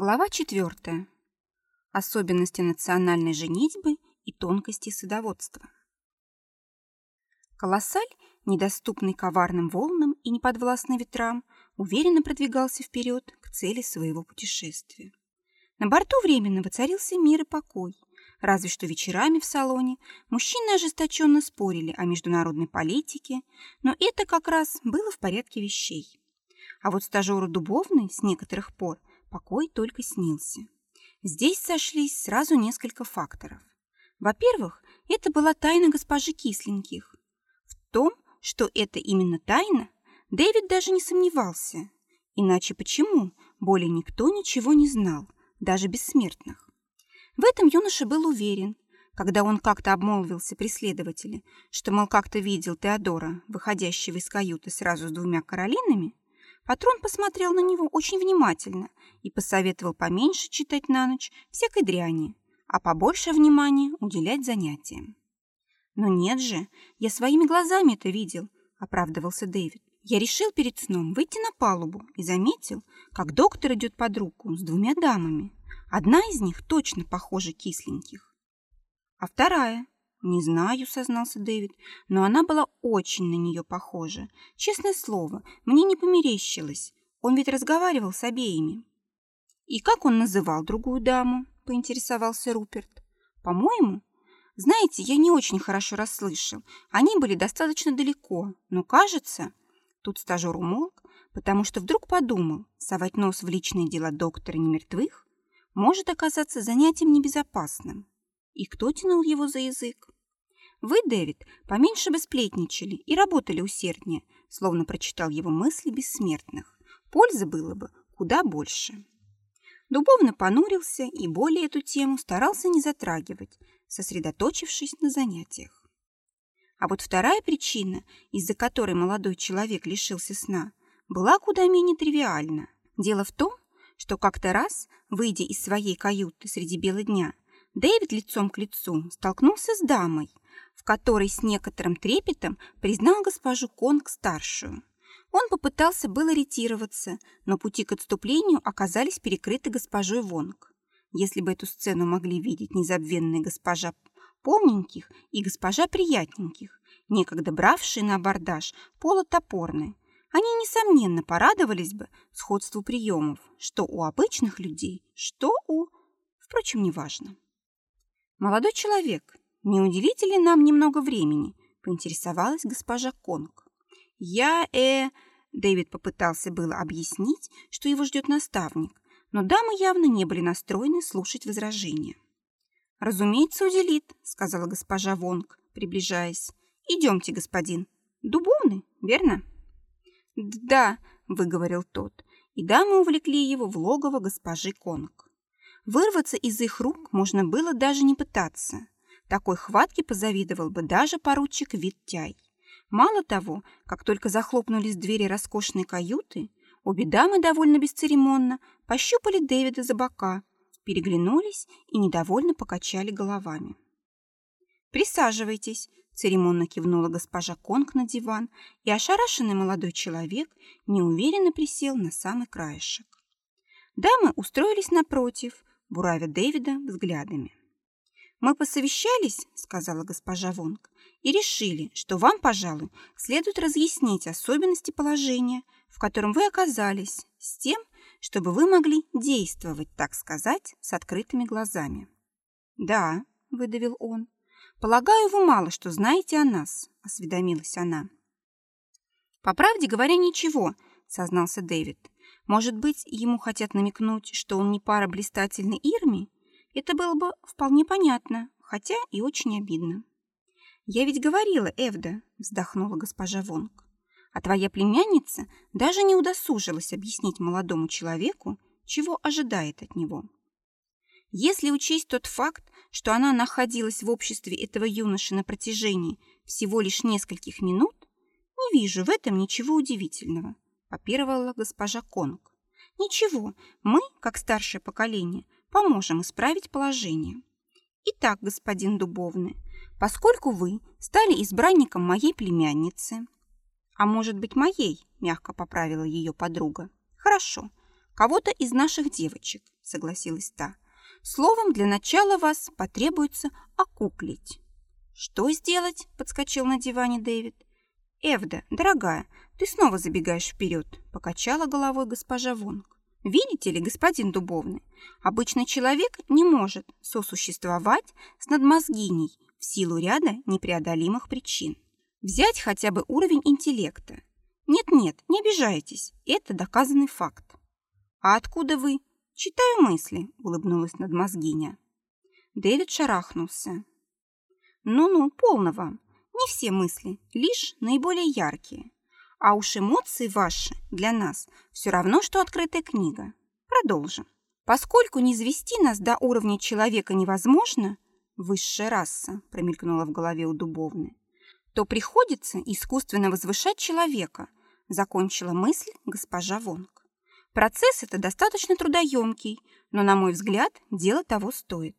Глава четвертая. Особенности национальной женитьбы и тонкости садоводства. Колоссаль, недоступный коварным волнам и неподвластный ветрам, уверенно продвигался вперед к цели своего путешествия. На борту временно воцарился мир и покой, разве что вечерами в салоне мужчины ожесточенно спорили о международной политике, но это как раз было в порядке вещей. А вот стажеру Дубовной с некоторых пор покой только снился. Здесь сошлись сразу несколько факторов. Во-первых, это была тайна госпожи Кисленьких. В том, что это именно тайна, Дэвид даже не сомневался. Иначе почему более никто ничего не знал, даже бессмертных? В этом юноша был уверен, когда он как-то обмолвился преследователя, что, мол, как-то видел Теодора, выходящего из каюты сразу с двумя Каролинами, Патрон посмотрел на него очень внимательно и посоветовал поменьше читать на ночь всякой дряни, а побольше внимания уделять занятиям. «Но нет же, я своими глазами это видел», — оправдывался Дэвид. «Я решил перед сном выйти на палубу и заметил, как доктор идет под руку с двумя дамами. Одна из них точно похожа кисленьких. А вторая «Не знаю», — сознался Дэвид, «но она была очень на нее похожа. Честное слово, мне не померещилось. Он ведь разговаривал с обеими». «И как он называл другую даму?» — поинтересовался Руперт. «По-моему, знаете, я не очень хорошо расслышал. Они были достаточно далеко, но, кажется...» Тут стажер умолк, потому что вдруг подумал, совать нос в личные дела доктора немертвых может оказаться занятием небезопасным. И кто тянул его за язык? Вы, Дэвид, поменьше бы сплетничали и работали усерднее, словно прочитал его мысли бессмертных. Пользы было бы куда больше. Дубовно понурился и более эту тему старался не затрагивать, сосредоточившись на занятиях. А вот вторая причина, из-за которой молодой человек лишился сна, была куда менее тривиальна. Дело в том, что как-то раз, выйдя из своей каюты среди бела дня, Дэвид лицом к лицу столкнулся с дамой, в которой с некоторым трепетом признал госпожу Конг-старшую. Он попытался было ретироваться, но пути к отступлению оказались перекрыты госпожой Вонг. Если бы эту сцену могли видеть незабвенная госпожа полненьких и госпожа приятненьких, некогда бравшие на абордаж полотопорные, они, несомненно, порадовались бы сходству приемов, что у обычных людей, что у... Впрочем, неважно. «Молодой человек, не уделите ли нам немного времени?» – поинтересовалась госпожа Конг. «Я, э...» – Дэвид попытался было объяснить, что его ждет наставник, но дамы явно не были настроены слушать возражения. «Разумеется, уделит», – сказала госпожа Вонг, приближаясь. «Идемте, господин. Дубовный, верно?» «Да», – выговорил тот, и дамы увлекли его в логово госпожи Конг. Вырваться из их рук можно было даже не пытаться. Такой хватки позавидовал бы даже поручик Виттяй. Мало того, как только захлопнулись двери роскошной каюты, обе дамы довольно бесцеремонно пощупали Дэвида за бока, переглянулись и недовольно покачали головами. «Присаживайтесь», — церемонно кивнула госпожа Конг на диван, и ошарашенный молодой человек неуверенно присел на самый краешек. Дамы устроились напротив, буравя Дэвида взглядами. «Мы посовещались, — сказала госпожа Вонг, — и решили, что вам, пожалуй, следует разъяснить особенности положения, в котором вы оказались, с тем, чтобы вы могли действовать, так сказать, с открытыми глазами». «Да», — выдавил он, — «полагаю, вы мало что знаете о нас», — осведомилась она. «По правде говоря, ничего», — сознался Дэвид. Может быть, ему хотят намекнуть, что он не пара блистательной Ирми? Это было бы вполне понятно, хотя и очень обидно. «Я ведь говорила, Эвда», — вздохнула госпожа Вонг. «А твоя племянница даже не удосужилась объяснить молодому человеку, чего ожидает от него». Если учесть тот факт, что она находилась в обществе этого юноши на протяжении всего лишь нескольких минут, не вижу в этом ничего удивительного попировала госпожа Конг. Ничего, мы, как старшее поколение, поможем исправить положение. Итак, господин Дубовный, поскольку вы стали избранником моей племянницы, а может быть моей, мягко поправила ее подруга, хорошо, кого-то из наших девочек, согласилась та. Словом, для начала вас потребуется окуклить. Что сделать? Подскочил на диване Дэвид. Эвда, дорогая, ты снова забегаешь вперед, покачала головой госпожа Вонг. Видите ли, господин Дубовный, обычный человек не может сосуществовать с надмозгиней в силу ряда непреодолимых причин. Взять хотя бы уровень интеллекта. Нет-нет, не обижайтесь, это доказанный факт. А откуда вы? Читаю мысли, улыбнулась надмозгиня. Дэвид шарахнулся. Ну-ну, полно вам. Не все мысли, лишь наиболее яркие. А уж эмоции ваши для нас все равно, что открытая книга. Продолжим. Поскольку не извести нас до уровня человека невозможно, высшая раса промелькнула в голове у Дубовны, то приходится искусственно возвышать человека, закончила мысль госпожа Вонг. Процесс это достаточно трудоемкий, но, на мой взгляд, дело того стоит.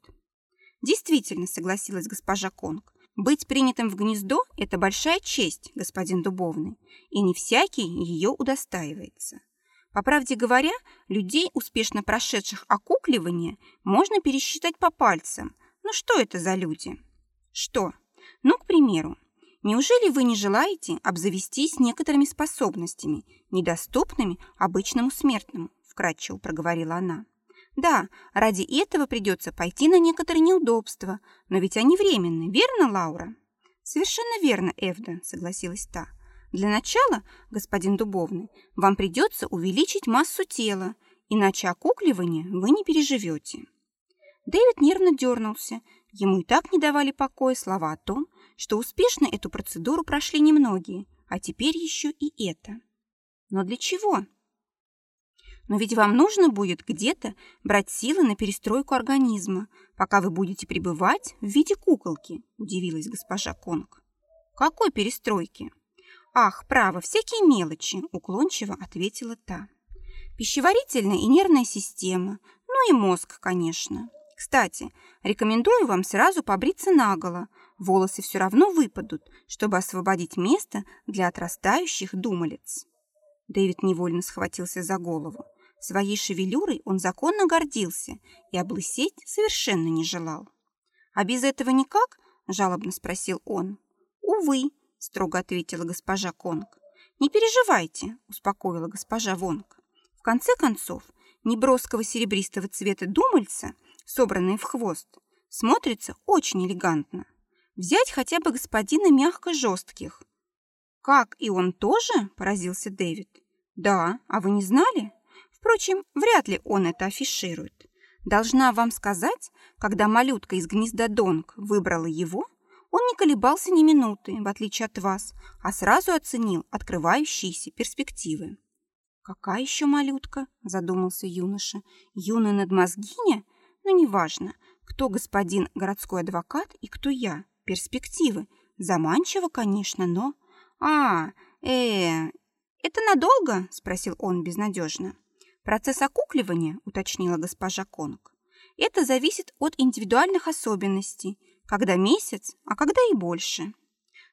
Действительно, согласилась госпожа Конг, быть принятым в гнездо – это большая честь, господин Дубовный, и не всякий ее удостаивается. По правде говоря, людей, успешно прошедших окукливание, можно пересчитать по пальцам. Ну что это за люди? Что? Ну, к примеру, неужели вы не желаете обзавестись некоторыми способностями, недоступными обычному смертному? Вкратчиво проговорила она. Да, ради этого придется пойти на некоторые неудобства, но ведь они временны, верно, Лаура? Совершенно верно, Эвда, согласилась та. Для начала, господин Дубовный, вам придется увеличить массу тела, иначе окукливание вы не переживете. Дэвид нервно дернулся. Ему и так не давали покоя слова о том, что успешно эту процедуру прошли немногие, а теперь еще и это. Но для чего? Но ведь вам нужно будет где-то брать силы на перестройку организма, пока вы будете пребывать в виде куколки, удивилась госпожа Конг. Какой перестройки? Ах, право, всякие мелочи, уклончиво ответила та. Пищеварительная и нервная система, ну и мозг, конечно. Кстати, рекомендую вам сразу побриться наголо. Волосы все равно выпадут, чтобы освободить место для отрастающих думалец. Дэвид невольно схватился за голову. Своей шевелюрой он законно гордился и облысеть совершенно не желал. «А без этого никак?» – жалобно спросил он. «Увы», – строго ответила госпожа Конг. «Не переживайте», – успокоила госпожа Вонг. «В конце концов, неброского серебристого цвета думальца, собранные в хвост, смотрится очень элегантно. Взять хотя бы господина мягко жестких». «Как, и он тоже?» – поразился Дэвид. «Да, а вы не знали?» Впрочем, вряд ли он это афиширует. Должна вам сказать, когда малютка из гнезда Донг выбрала его, он не колебался ни минуты, в отличие от вас, а сразу оценил открывающиеся перспективы. «Какая еще малютка?» – задумался юноша. «Юная надмозгиня? Ну, неважно, кто господин городской адвокат и кто я. Перспективы. Заманчиво, конечно, но...» «А, э, это надолго?» – спросил он безнадежно. Процесс окукливания, уточнила госпожа Конг, это зависит от индивидуальных особенностей, когда месяц, а когда и больше.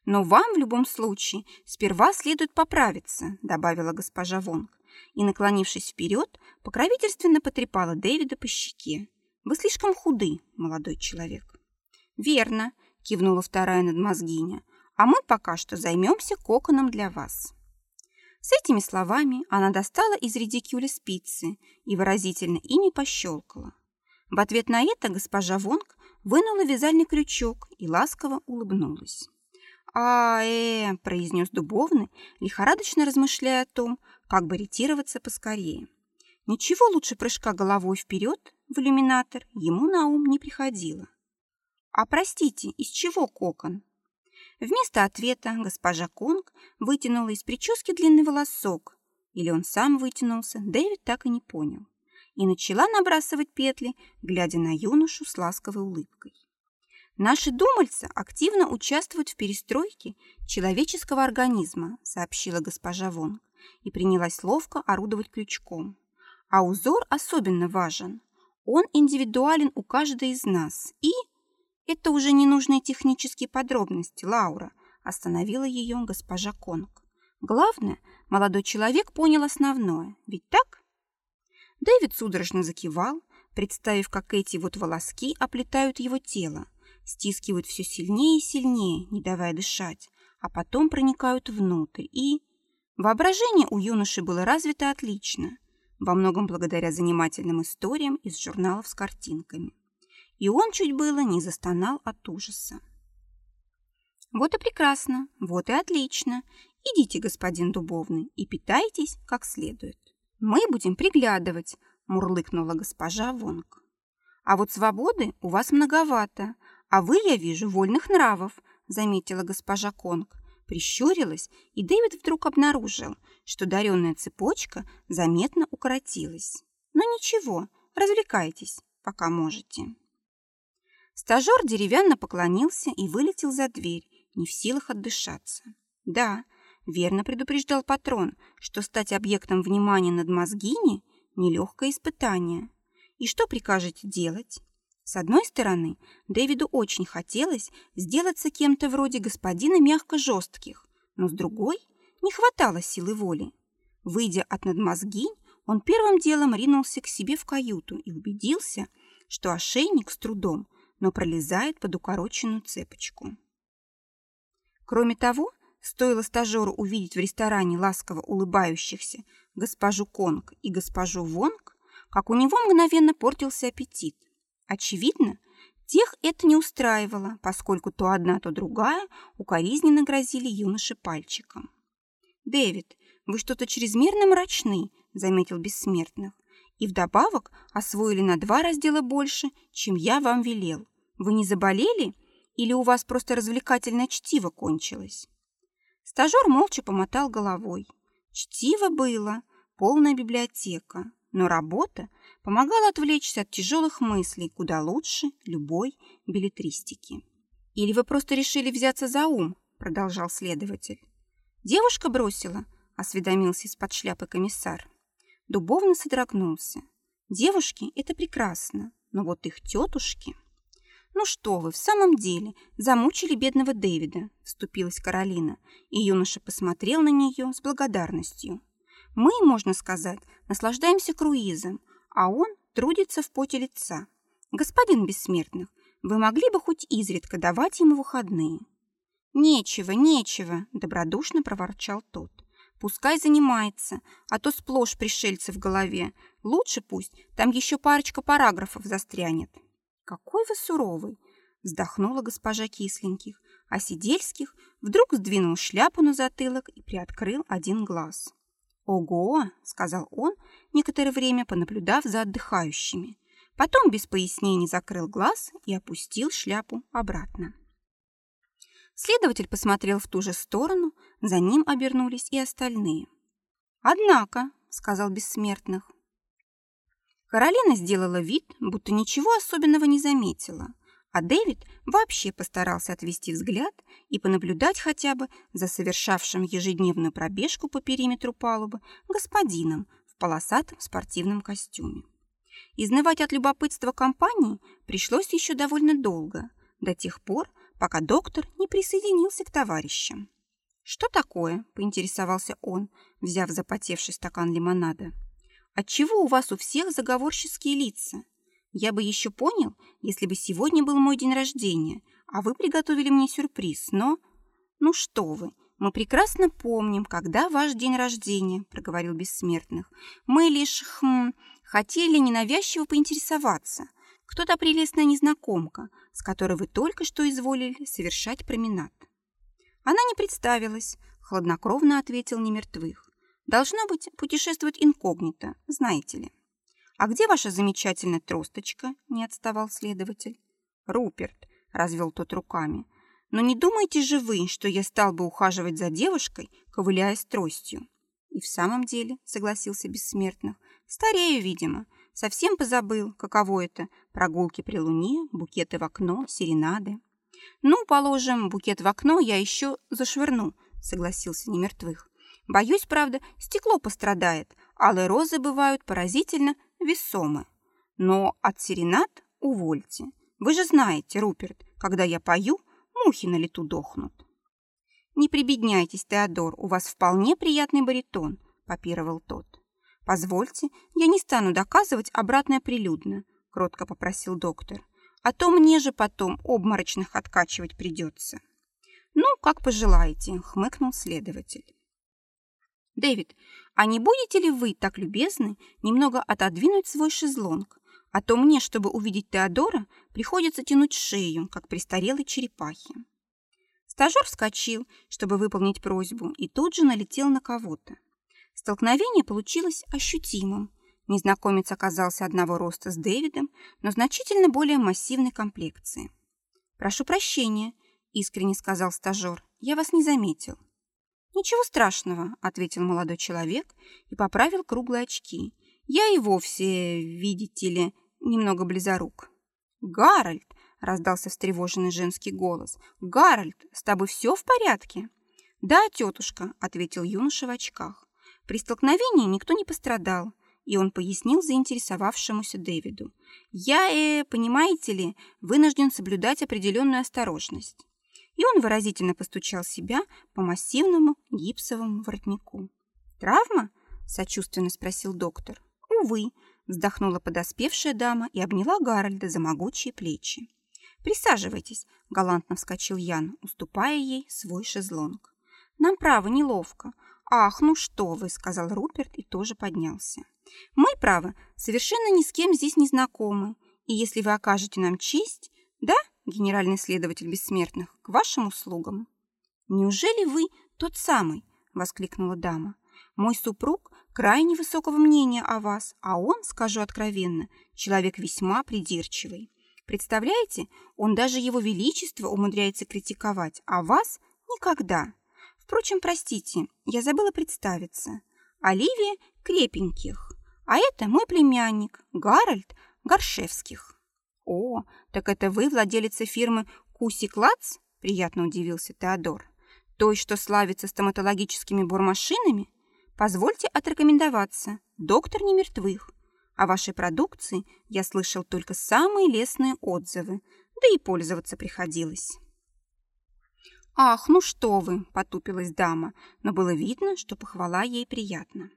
Но вам в любом случае сперва следует поправиться, добавила госпожа Вонг, и, наклонившись вперед, покровительственно потрепала Дэвида по щеке. Вы слишком худы, молодой человек. Верно, кивнула вторая надмозгиня, а мы пока что займемся коконом для вас. С этими словами она достала из редикюля спицы и выразительно ими пощелкала. В ответ на это госпожа Вонг вынула вязальный крючок и ласково улыбнулась. «А-э!» – произнес Дубовный, лихорадочно размышляя о том, как бы ретироваться поскорее. Ничего лучше прыжка головой вперед в иллюминатор ему на ум не приходило. «А простите, из чего кокон?» Вместо ответа госпожа Конг вытянула из прически длинный волосок. Или он сам вытянулся, Дэвид так и не понял. И начала набрасывать петли, глядя на юношу с ласковой улыбкой. Наши думальцы активно участвуют в перестройке человеческого организма, сообщила госпожа Вонг и принялась ловко орудовать крючком. А узор особенно важен. Он индивидуален у каждой из нас и это уже ненужные технические подробности, Лаура, остановила ее госпожа Конг. Главное, молодой человек понял основное. Ведь так? Дэвид судорожно закивал, представив, как эти вот волоски оплетают его тело, стискивают все сильнее и сильнее, не давая дышать, а потом проникают внутрь и... Воображение у юноши было развито отлично, во многом благодаря занимательным историям из журналов с картинками. И он чуть было не застонал от ужаса. Вот и прекрасно, вот и отлично. Идите, господин Дубовный, и питайтесь как следует. Мы будем приглядывать, мурлыкнула госпожа Вонг. А вот свободы у вас многовато, а вы, я вижу, вольных нравов, заметила госпожа Конг. Прищурилась, и Дэвид вдруг обнаружил, что даренная цепочка заметно укоротилась. Но ничего, развлекайтесь, пока можете. Стажер деревянно поклонился и вылетел за дверь, не в силах отдышаться. Да, верно предупреждал патрон, что стать объектом внимания над мозгини – нелегкое испытание. И что прикажете делать? С одной стороны, Дэвиду очень хотелось сделаться кем-то вроде господина мягко жестких, но с другой не хватало силы воли. Выйдя от надмозгинь, он первым делом ринулся к себе в каюту и убедился, что ошейник с трудом, но пролезает под укороченную цепочку. Кроме того, стоило стажеру увидеть в ресторане ласково улыбающихся госпожу Конг и госпожу Вонг, как у него мгновенно портился аппетит. Очевидно, тех это не устраивало, поскольку то одна, то другая укоризненно грозили юноше пальчиком. «Дэвид, вы что-то чрезмерно мрачны», — заметил Бессмертных. «И вдобавок освоили на два раздела больше, чем я вам велел. Вы не заболели?» Или у вас просто развлекательное чтиво кончилось?» Стажер молча помотал головой. Чтиво было, полная библиотека, но работа помогала отвлечься от тяжелых мыслей куда лучше любой билетристики. «Или вы просто решили взяться за ум?» – продолжал следователь. «Девушка бросила?» – осведомился из-под шляпы комиссар. Дубовно содрогнулся. «Девушки – это прекрасно, но вот их тетушки...» «Ну что вы, в самом деле, замучили бедного Дэвида», – вступилась Каролина, и юноша посмотрел на нее с благодарностью. «Мы, можно сказать, наслаждаемся круизом, а он трудится в поте лица. Господин Бессмертных, вы могли бы хоть изредка давать ему выходные?» «Нечего, нечего», – добродушно проворчал тот. «Пускай занимается, а то сплошь пришельцы в голове. Лучше пусть, там еще парочка параграфов застрянет». «Какой вы суровый!» – вздохнула госпожа Кисленьких, а Сидельских вдруг сдвинул шляпу на затылок и приоткрыл один глаз. «Ого!» – сказал он, некоторое время понаблюдав за отдыхающими. Потом без пояснений закрыл глаз и опустил шляпу обратно. Следователь посмотрел в ту же сторону, за ним обернулись и остальные. «Однако», — сказал Бессмертных, Каролина сделала вид, будто ничего особенного не заметила, а Дэвид вообще постарался отвести взгляд и понаблюдать хотя бы за совершавшим ежедневную пробежку по периметру палубы господином в полосатом спортивном костюме. Изнывать от любопытства компании пришлось еще довольно долго, до тех пор, пока доктор не присоединился к товарищам. «Что такое?» – поинтересовался он, взяв запотевший стакан лимонада. Отчего у вас у всех заговорческие лица? Я бы еще понял, если бы сегодня был мой день рождения, а вы приготовили мне сюрприз, но... Ну что вы, мы прекрасно помним, когда ваш день рождения, проговорил Бессмертных. Мы лишь, хм, хотели ненавязчиво поинтересоваться. Кто то прелестная незнакомка, с которой вы только что изволили совершать променад. Она не представилась, хладнокровно ответил немертвых. Должно быть, путешествовать инкогнито, знаете ли. А где ваша замечательная тросточка? Не отставал следователь. Руперт, развел тот руками. Но не думаете же вы, что я стал бы ухаживать за девушкой, ковыляя с тростью? И в самом деле, согласился Бессмертных, старею, видимо. Совсем позабыл, каково это – прогулки при луне, букеты в окно, серенады. Ну, положим, букет в окно я еще зашвырну, согласился Немертвых. Боюсь, правда, стекло пострадает. Алые розы бывают поразительно весомы. Но от серенад увольте. Вы же знаете, Руперт, когда я пою, мухи на лету дохнут. Не прибедняйтесь, Теодор, у вас вполне приятный баритон, попировал тот. Позвольте, я не стану доказывать обратное прилюдно. кротко попросил доктор. «А то мне же потом обморочных откачивать придется». «Ну, как пожелаете», — хмыкнул следователь. «Дэвид, а не будете ли вы так любезны немного отодвинуть свой шезлонг? А то мне, чтобы увидеть Теодора, приходится тянуть шею, как престарелой черепахе». Стажер вскочил, чтобы выполнить просьбу, и тут же налетел на кого-то. Столкновение получилось ощутимым. Незнакомец оказался одного роста с Дэвидом, но значительно более массивной комплекции. «Прошу прощения», — искренне сказал стажер, — «я вас не заметил». «Ничего страшного», — ответил молодой человек и поправил круглые очки. «Я и вовсе, видите ли, немного близорук». «Гарольд!» — раздался встревоженный женский голос. «Гарольд, с тобой все в порядке?» «Да, тетушка», — ответил юноша в очках. При столкновении никто не пострадал, и он пояснил заинтересовавшемуся Дэвиду. «Я, э, понимаете ли, вынужден соблюдать определенную осторожность». И он выразительно постучал себя по массивному гипсовому воротнику. «Травма?» – сочувственно спросил доктор. «Увы», – вздохнула подоспевшая дама и обняла Гарольда за могучие плечи. «Присаживайтесь», – галантно вскочил Ян, уступая ей свой шезлонг. «Нам, право, неловко. «Ах, ну что вы!» – сказал Руперт и тоже поднялся. «Мы, право, совершенно ни с кем здесь не знакомы, и если вы окажете нам честь, да, генеральный следователь бессмертных, к вашим услугам». «Неужели вы тот самый?» – воскликнула дама. «Мой супруг крайне высокого мнения о вас, а он, скажу откровенно, человек весьма придирчивый. Представляете, он даже его величество умудряется критиковать, а вас – никогда». Впрочем, простите, я забыла представиться. Оливия Крепеньких. А это мой племянник, Гарольд Горшевских. О, так это вы владелица фирмы Куси Клац? Приятно удивился Теодор. Той, что славится стоматологическими бормашинами? Позвольте отрекомендоваться. Доктор не мертвых. О вашей продукции я слышал только самые лестные отзывы, да и пользоваться приходилось. «Ах, ну что вы!» – потупилась дама, но было видно, что похвала ей приятна.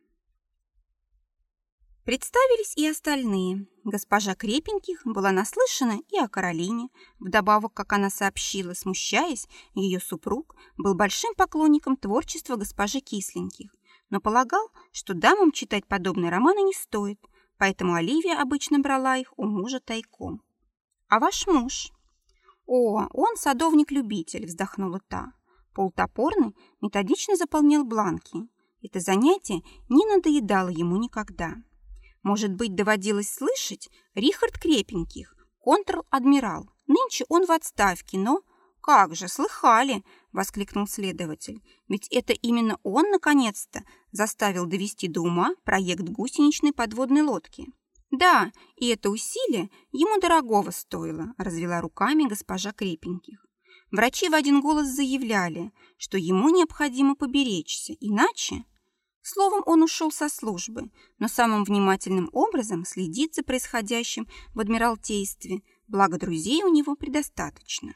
Представились и остальные. Госпожа Крепеньких была наслышана и о Каролине. Вдобавок, как она сообщила, смущаясь, ее супруг был большим поклонником творчества госпожи Кисленьких, но полагал, что дамам читать подобные романы не стоит, поэтому Оливия обычно брала их у мужа тайком. «А ваш муж?» «О, он садовник-любитель», – вздохнула та. Полтопорный методично заполнял бланки. Это занятие не надоедало ему никогда. Может быть, доводилось слышать Рихард Крепеньких, контр-адмирал. Нынче он в отставке, но... «Как же, слыхали!» – воскликнул следователь. «Ведь это именно он, наконец-то, заставил довести до ума проект гусеничной подводной лодки. Да, и это усилие ему дорогого стоило, развела руками госпожа Крепеньких. Врачи в один голос заявляли, что ему необходимо поберечься, иначе... Словом, он ушел со службы, но самым внимательным образом следит за происходящим в Адмиралтействе, благо друзей у него предостаточно.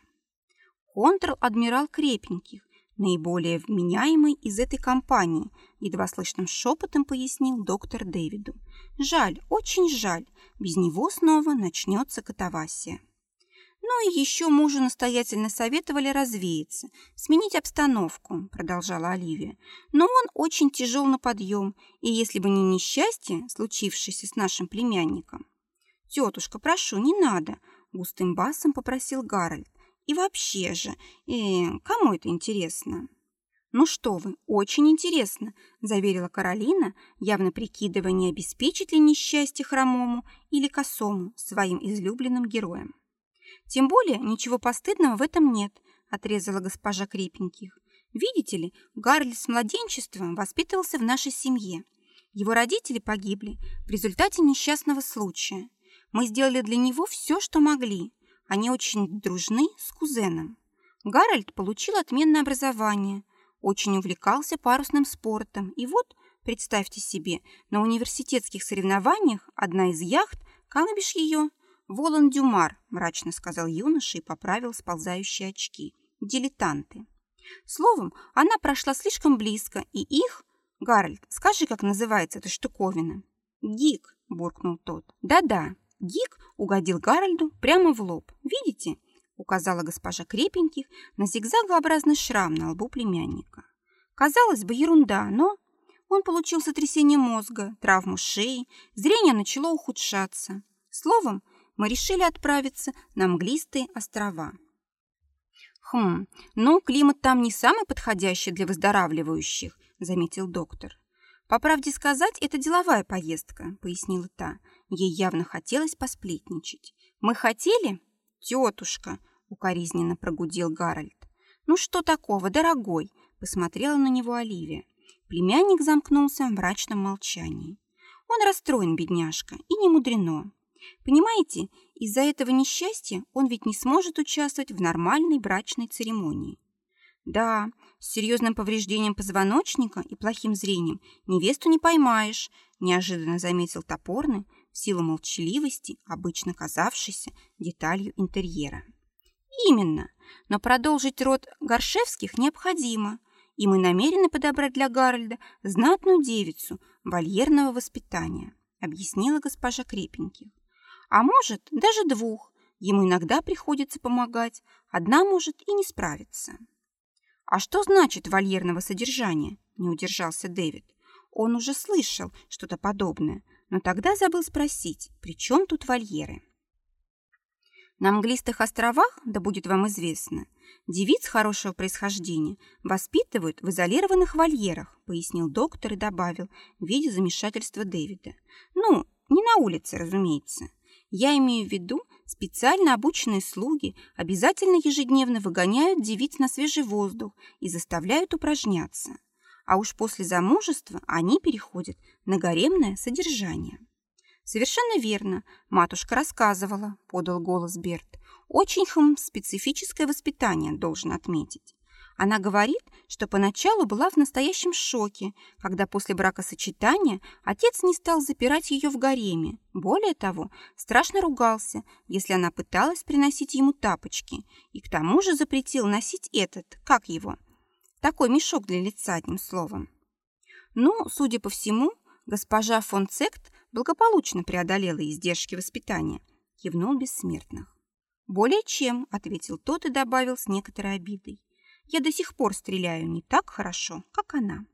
Контр-адмирал Крепеньких наиболее вменяемый из этой компании, едва слышным шепотом пояснил доктор Дэвиду. Жаль, очень жаль, без него снова начнется катавасия. Ну и еще мужу настоятельно советовали развеяться, сменить обстановку, продолжала Оливия. Но он очень тяжел на подъем, и если бы не несчастье, случившееся с нашим племянником. Тетушка, прошу, не надо, густым басом попросил Гарольд. И вообще же, э, кому это интересно? «Ну что вы, очень интересно», – заверила Каролина, явно прикидывая, не обеспечит ли несчастье хромому или косому своим излюбленным героям. «Тем более ничего постыдного в этом нет», – отрезала госпожа Крепеньких. «Видите ли, Гарли с младенчеством воспитывался в нашей семье. Его родители погибли в результате несчастного случая. Мы сделали для него все, что могли. Они очень дружны с кузеном. Гарольд получил отменное образование, очень увлекался парусным спортом. И вот, представьте себе, на университетских соревнованиях одна из яхт, как бишь ее, Волан-Дюмар, мрачно сказал юноша и поправил сползающие очки. Дилетанты. Словом, она прошла слишком близко, и их... Гарольд, скажи, как называется эта штуковина? Гик, буркнул тот. Да-да, Гик угодил Гарольду прямо в лоб. Видите? Указала госпожа Крепеньких на зигзагообразный шрам на лбу племянника. Казалось бы, ерунда, но он получил сотрясение мозга, травму шеи, зрение начало ухудшаться. Словом, мы решили отправиться на Мглистые острова. «Хм, ну, климат там не самый подходящий для выздоравливающих», — заметил доктор. «По правде сказать, это деловая поездка», — пояснила та. Ей явно хотелось посплетничать. «Мы хотели?» «Тетушка», — укоризненно прогудел Гарольд. «Ну что такого, дорогой?» — посмотрела на него Оливия. Племянник замкнулся в мрачном молчании. Он расстроен, бедняжка, и не мудрено. Понимаете, из-за этого несчастья он ведь не сможет участвовать в нормальной брачной церемонии. Да, с серьезным повреждением позвоночника и плохим зрением невесту не поймаешь, неожиданно заметил топорный, в силу молчаливости, обычно казавшейся деталью интерьера. Именно, но продолжить род Горшевских необходимо, и мы намерены подобрать для Гарольда знатную девицу вольерного воспитания, объяснила госпожа Крепеньких. А может, даже двух. Ему иногда приходится помогать, одна может и не справиться. «А что значит вольерного содержания?» – не удержался Дэвид. Он уже слышал что-то подобное, но тогда забыл спросить, при чем тут вольеры? На Английских островах, да будет вам известно, девиц хорошего происхождения воспитывают в изолированных вольерах, пояснил доктор и добавил в виде замешательства Дэвида. Ну, не на улице, разумеется. Я имею в виду, специально обученные слуги обязательно ежедневно выгоняют девиц на свежий воздух и заставляют упражняться. А уж после замужества они переходят на гаремное содержание. «Совершенно верно. Матушка рассказывала», — подал голос Берт. «Очень хм, специфическое воспитание, должен отметить. Она говорит, что поначалу была в настоящем шоке, когда после бракосочетания отец не стал запирать ее в гареме. Более того, страшно ругался, если она пыталась приносить ему тапочки, и к тому же запретил носить этот, как его, такой мешок для лица, одним словом. Ну, судя по всему, госпожа фон Цект благополучно преодолела издержки воспитания, кивнул бессмертных. «Более чем», — ответил тот и добавил с некоторой обидой. Я до сих пор стреляю не так хорошо, как она.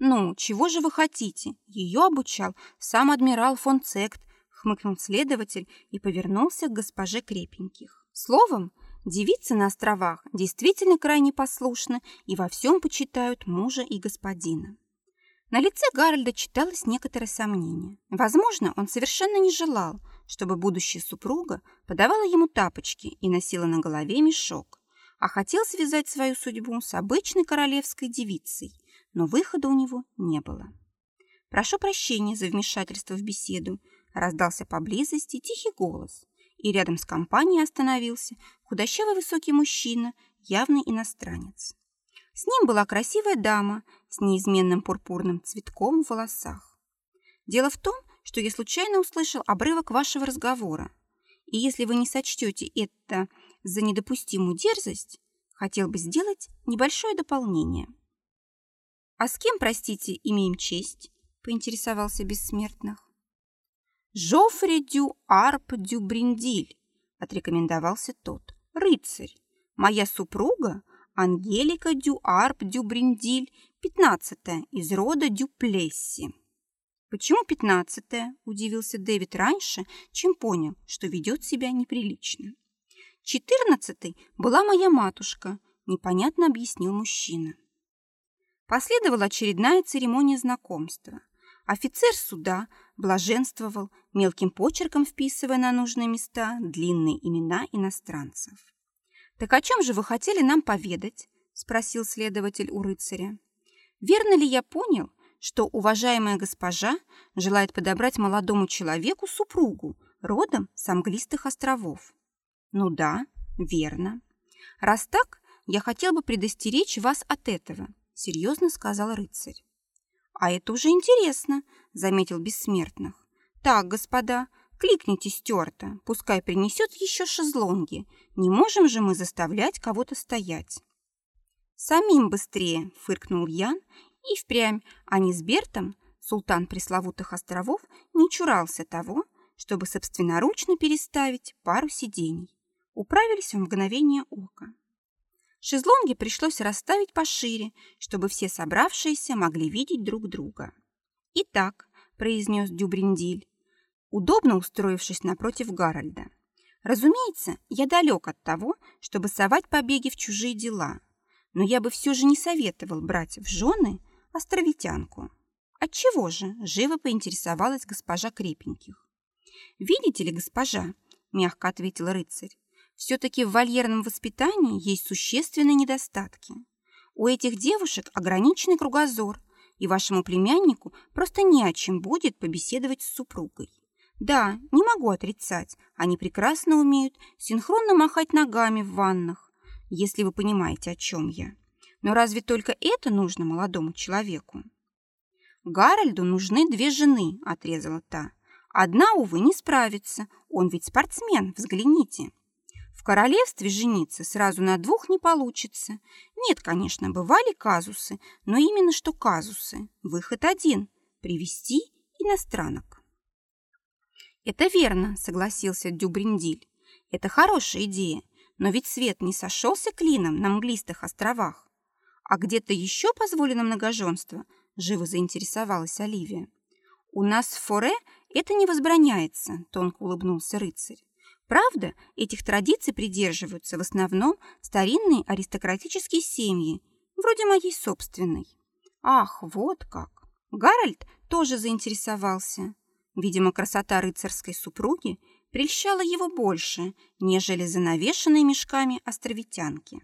«Ну, чего же вы хотите? Ее обучал сам адмирал фон Цект», хмыкнул следователь и повернулся к госпоже Крепеньких. Словом, девицы на островах действительно крайне послушны и во всем почитают мужа и господина. На лице Гарольда читалось некоторое сомнение. Возможно, он совершенно не желал, чтобы будущая супруга подавала ему тапочки и носила на голове мешок а хотел связать свою судьбу с обычной королевской девицей, но выхода у него не было. «Прошу прощения за вмешательство в беседу», раздался поблизости тихий голос, и рядом с компанией остановился худощавый высокий мужчина, явный иностранец. С ним была красивая дама с неизменным пурпурным цветком в волосах. Дело в том, что я случайно услышал обрывок вашего разговора, и если вы не сочтете это за недопустимую дерзость, хотел бы сделать небольшое дополнение. «А с кем, простите, имеем честь?» – поинтересовался Бессмертных. «Жофри дю Арп дю Бриндиль», – отрекомендовался тот. «Рыцарь. Моя супруга Ангелика дю Арп дю Бриндиль, пятнадцатая, из рода дю Плесси». «Почему пятнадцатая?» – удивился Дэвид раньше, чем понял, что ведет себя неприлично. Четырнадцатой была моя матушка, непонятно объяснил мужчина. Последовала очередная церемония знакомства. Офицер суда блаженствовал, мелким почерком вписывая на нужные места длинные имена иностранцев. «Так о чем же вы хотели нам поведать?» – спросил следователь у рыцаря. «Верно ли я понял, что уважаемая госпожа желает подобрать молодому человеку супругу родом с английских островов?» Ну да, верно. Раз так, я хотел бы предостеречь вас от этого, серьезно сказал рыцарь. А это уже интересно, заметил бессмертных. Так, господа, кликните Стюарта, пускай принесет еще шезлонги. Не можем же мы заставлять кого-то стоять. Самим быстрее, фыркнул Ян, и впрямь они с Бертом, султан пресловутых островов, не чурался того, чтобы собственноручно переставить пару сидений. Управились в мгновение ока. Шезлонги пришлось расставить пошире, чтобы все собравшиеся могли видеть друг друга. «Итак», — произнес Дюбриндиль, удобно устроившись напротив Гарольда, «разумеется, я далек от того, чтобы совать побеги в чужие дела, но я бы все же не советовал брать в жены островитянку». «Отчего же?» – живо поинтересовалась госпожа Крепеньких. «Видите ли, госпожа», – мягко ответил рыцарь, «все-таки в вольерном воспитании есть существенные недостатки. У этих девушек ограниченный кругозор, и вашему племяннику просто не о чем будет побеседовать с супругой. Да, не могу отрицать, они прекрасно умеют синхронно махать ногами в ваннах, если вы понимаете, о чем я. Но разве только это нужно молодому человеку? «Гарольду нужны две жены», — отрезала та. «Одна, увы, не справится. Он ведь спортсмен, взгляните». В королевстве жениться сразу на двух не получится. Нет, конечно, бывали казусы, но именно что казусы. Выход один – привести иностранок. «Это верно», – согласился Дюбриндиль. «Это хорошая идея, но ведь свет не сошелся клином на мглистых островах. А где-то еще позволено многоженство –– живо заинтересовалась Оливия. «У нас в Форе это не возбраняется», – тонко улыбнулся рыцарь. «Правда, этих традиций придерживаются в основном старинные аристократические семьи, вроде моей собственной». «Ах, вот как!» Гарольд тоже заинтересовался. Видимо, красота рыцарской супруги прельщала его больше, нежели занавешенные мешками островитянки.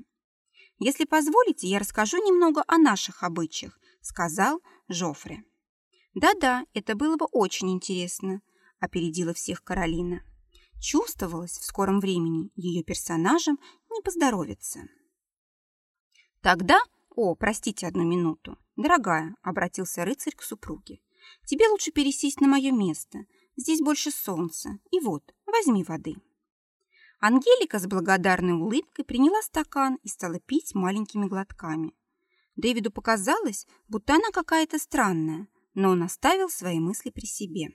Если позволите, я расскажу немного о наших обычаях сказал Жофре. «Да-да, это было бы очень интересно», – опередила всех Каролина. Чувствовалось, в скором времени ее персонажам не поздоровится. «Тогда...» «О, простите одну минуту. Дорогая», – обратился рыцарь к супруге. «Тебе лучше пересесть на мое место. Здесь больше солнца. И вот, возьми воды». Ангелика с благодарной улыбкой приняла стакан и стала пить маленькими глотками. Дэвиду показалось, будто она какая-то странная, но он оставил свои мысли при себе.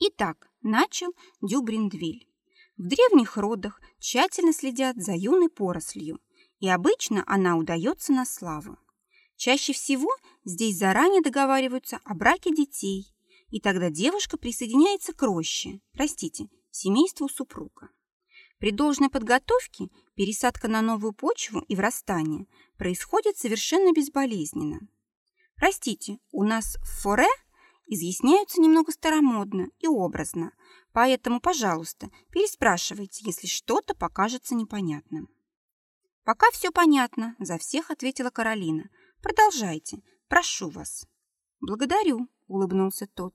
Итак, начал Дюбриндвиль. В древних родах тщательно следят за юной порослью, и обычно она удается на славу. Чаще всего здесь заранее договариваются о браке детей, и тогда девушка присоединяется к роще, простите, семейству супруга. При должной подготовке пересадка на новую почву и врастание происходит совершенно безболезненно. Простите, у нас в форе изъясняются немного старомодно и образно, поэтому, пожалуйста, переспрашивайте, если что-то покажется непонятным. «Пока все понятно», – за всех ответила Каролина. «Продолжайте, прошу вас». «Благодарю», – улыбнулся тот.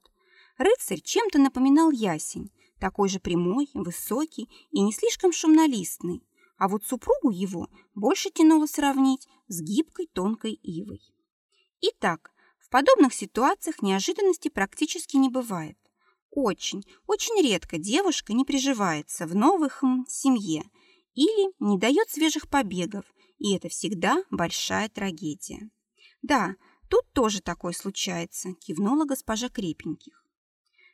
Рыцарь чем-то напоминал ясень, такой же прямой, высокий и не слишком шумнолистный, а вот супругу его больше тянуло сравнить с гибкой тонкой ивой. Итак, подобных ситуациях неожиданности практически не бывает. Очень, очень редко девушка не приживается в новых м, семье или не дает свежих побегов, и это всегда большая трагедия. Да, тут тоже такое случается, кивнула госпожа Крепеньких.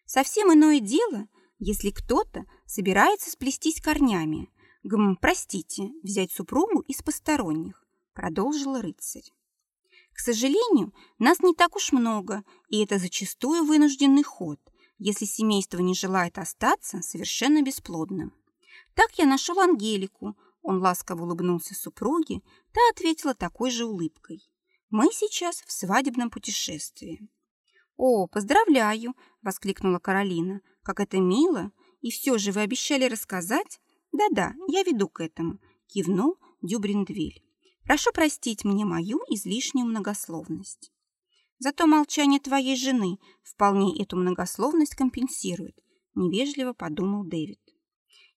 Совсем иное дело – если кто-то собирается сплестись корнями, гм, простите, взять супругу из посторонних, продолжила рыцарь. К сожалению, нас не так уж много, и это зачастую вынужденный ход, если семейство не желает остаться совершенно бесплодным. Так я нашел Ангелику, он ласково улыбнулся супруге, та ответила такой же улыбкой. Мы сейчас в свадебном путешествии. «О, поздравляю!» – воскликнула Каролина. «Как это мило! И все же вы обещали рассказать?» «Да-да, я веду к этому», – кивнул Дюбриндвиль. «Прошу простить мне мою излишнюю многословность». «Зато молчание твоей жены вполне эту многословность компенсирует», – невежливо подумал Дэвид.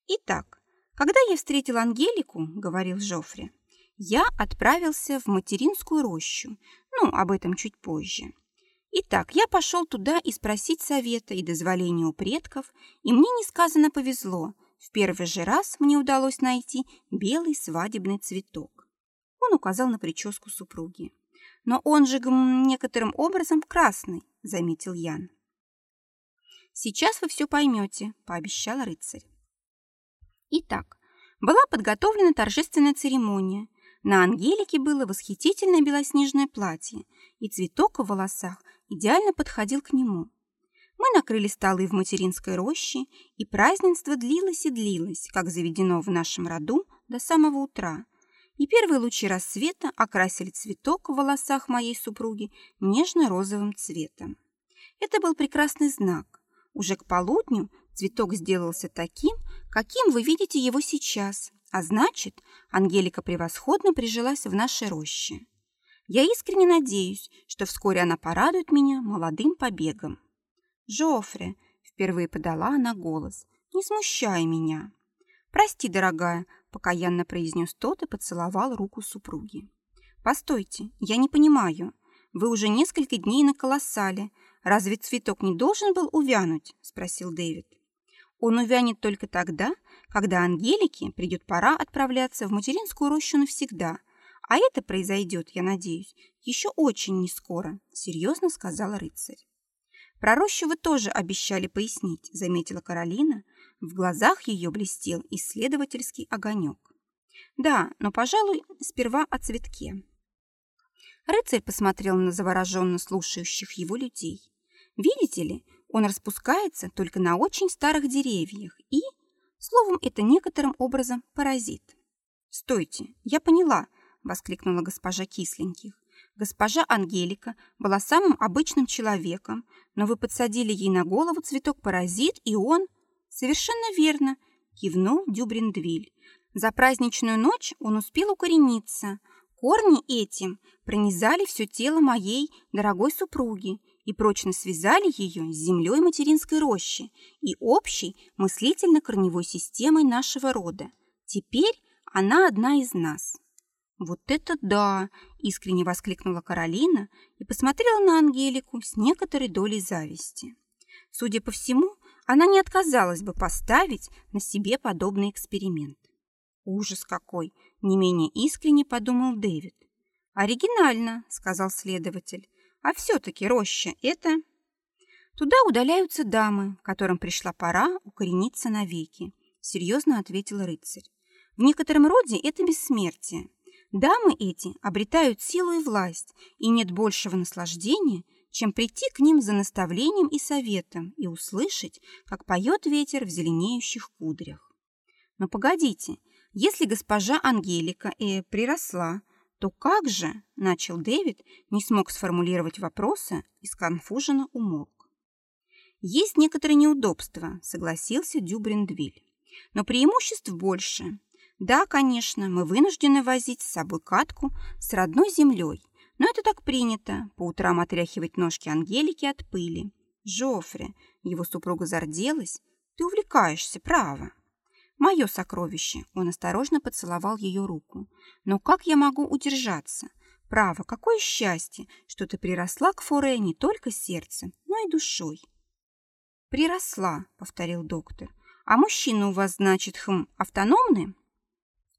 «Итак, когда я встретил Ангелику, — говорил Жофри, — я отправился в материнскую рощу, ну, об этом чуть позже. Итак, я пошел туда и спросить совета и дозволения у предков, и мне несказанно повезло. В первый же раз мне удалось найти белый свадебный цветок. Указал на прическу супруги. Но он же некоторым образом красный, заметил Ян. Сейчас вы все поймете, пообещал рыцарь. Итак, была подготовлена торжественная церемония. На Ангелике было восхитительное белоснежное платье, и цветок в волосах идеально подходил к нему. Мы накрыли столы в материнской роще, и празднество длилось и длилось, как заведено в нашем роду, до самого утра. И первые лучи рассвета окрасили цветок в волосах моей супруги нежно-розовым цветом. Это был прекрасный знак. Уже к полудню цветок сделался таким, каким вы видите его сейчас, а значит, Ангелика превосходно прижилась в нашей роще. Я искренне надеюсь, что вскоре она порадует меня молодым побегом. «Жофре!» — впервые подала она голос. «Не смущай меня!» «Прости, дорогая!» — покаянно произнес тот и поцеловал руку супруги. «Постойте, я не понимаю. Вы уже несколько дней на колоссале. Разве цветок не должен был увянуть?» — спросил Дэвид. «Он увянет только тогда, когда Ангелике придет пора отправляться в материнскую рощу навсегда. А это произойдет, я надеюсь, еще очень нескоро», — серьезно сказала рыцарь. Про рощу вы тоже обещали пояснить, заметила Каролина. В глазах ее блестел исследовательский огонек. Да, но, пожалуй, сперва о цветке. Рыцарь посмотрел на завороженно слушающих его людей. Видите ли, он распускается только на очень старых деревьях и, словом, это некоторым образом паразит. «Стойте, я поняла!» — воскликнула госпожа Кисленьких. Госпожа Ангелика была самым обычным человеком, но вы подсадили ей на голову цветок-паразит, и он... Совершенно верно, кивнул Дюбриндвиль. За праздничную ночь он успел укорениться. Корни этим пронизали все тело моей дорогой супруги и прочно связали ее с землей материнской рощи и общей мыслительно-корневой системой нашего рода. Теперь она одна из нас. «Вот это да!» – искренне воскликнула Каролина и посмотрела на Ангелику с некоторой долей зависти. Судя по всему, она не отказалась бы поставить на себе подобный эксперимент. «Ужас какой!» – не менее искренне подумал Дэвид. «Оригинально», – сказал следователь. «А все-таки роща – это...» «Туда удаляются дамы, которым пришла пора укорениться навеки», – серьезно ответил рыцарь. «В некотором роде это бессмертие. Дамы эти обретают силу и власть, и нет большего наслаждения, чем прийти к ним за наставлением и советом и услышать, как поет ветер в зеленеющих кудрях. Но погодите, если госпожа Ангелика э, приросла, то как же, начал Дэвид, не смог сформулировать вопроса и сконфуженно умолк. Есть некоторые неудобства, согласился Дюбриндвиль, но преимуществ больше – да, конечно, мы вынуждены возить с собой катку с родной землей, но это так принято, по утрам отряхивать ножки Ангелики от пыли. Жофре, его супруга зарделась, ты увлекаешься, право. Мое сокровище, он осторожно поцеловал ее руку. Но как я могу удержаться? Право, какое счастье, что ты приросла к Форе не только сердцем, но и душой. Приросла, повторил доктор. А мужчины у вас, значит, хм, автономные?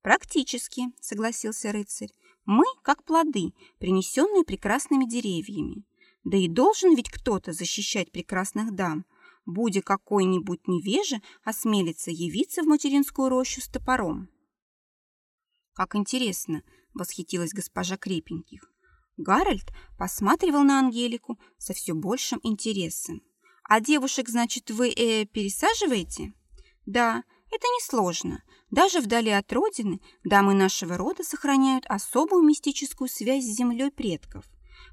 «Практически», — согласился рыцарь. «Мы как плоды, принесенные прекрасными деревьями. Да и должен ведь кто-то защищать прекрасных дам, будя какой-нибудь невеже осмелится явиться в материнскую рощу с топором». «Как интересно!» — восхитилась госпожа Крепеньких. Гарольд посматривал на Ангелику со все большим интересом. «А девушек, значит, вы э, пересаживаете?» «Да, это несложно. Даже вдали от родины дамы нашего рода сохраняют особую мистическую связь с землей предков.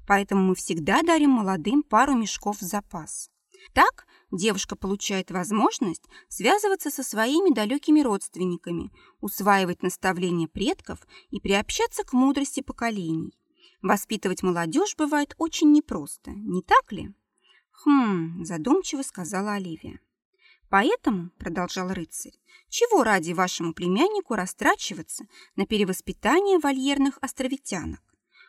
Поэтому мы всегда дарим молодым пару мешков в запас. Так девушка получает возможность связываться со своими далекими родственниками, усваивать наставления предков и приобщаться к мудрости поколений. Воспитывать молодежь бывает очень непросто, не так ли? Хм, задумчиво сказала Оливия. Поэтому, продолжал рыцарь, чего ради вашему племяннику растрачиваться на перевоспитание вольерных островитянок?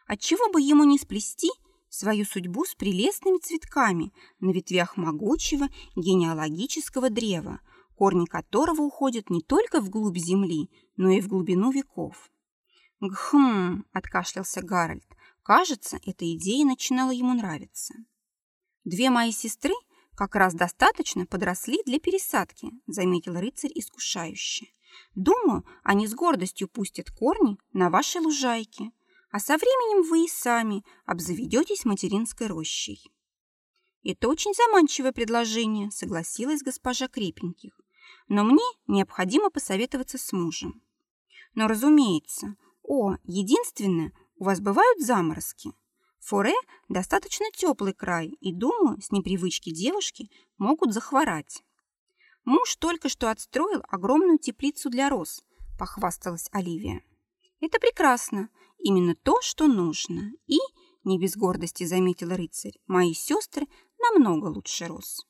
Отчего бы ему не сплести свою судьбу с прелестными цветками на ветвях могучего генеалогического древа, корни которого уходят не только вглубь земли, но и в глубину веков? «Гхм!» – откашлялся Гарольд. Кажется, эта идея начинала ему нравиться. Две мои сестры – как раз достаточно подросли для пересадки, заметил рыцарь искушающе. Думаю, они с гордостью пустят корни на вашей лужайке, а со временем вы и сами обзаведетесь материнской рощей. Это очень заманчивое предложение, согласилась госпожа Крепеньких. Но мне необходимо посоветоваться с мужем. Но, разумеется, о, единственное, у вас бывают заморозки. Форе – достаточно теплый край, и, думаю, с непривычки девушки могут захворать. Муж только что отстроил огромную теплицу для роз, похвасталась Оливия. Это прекрасно, именно то, что нужно. И, не без гордости заметил рыцарь, мои сестры намного лучше роз.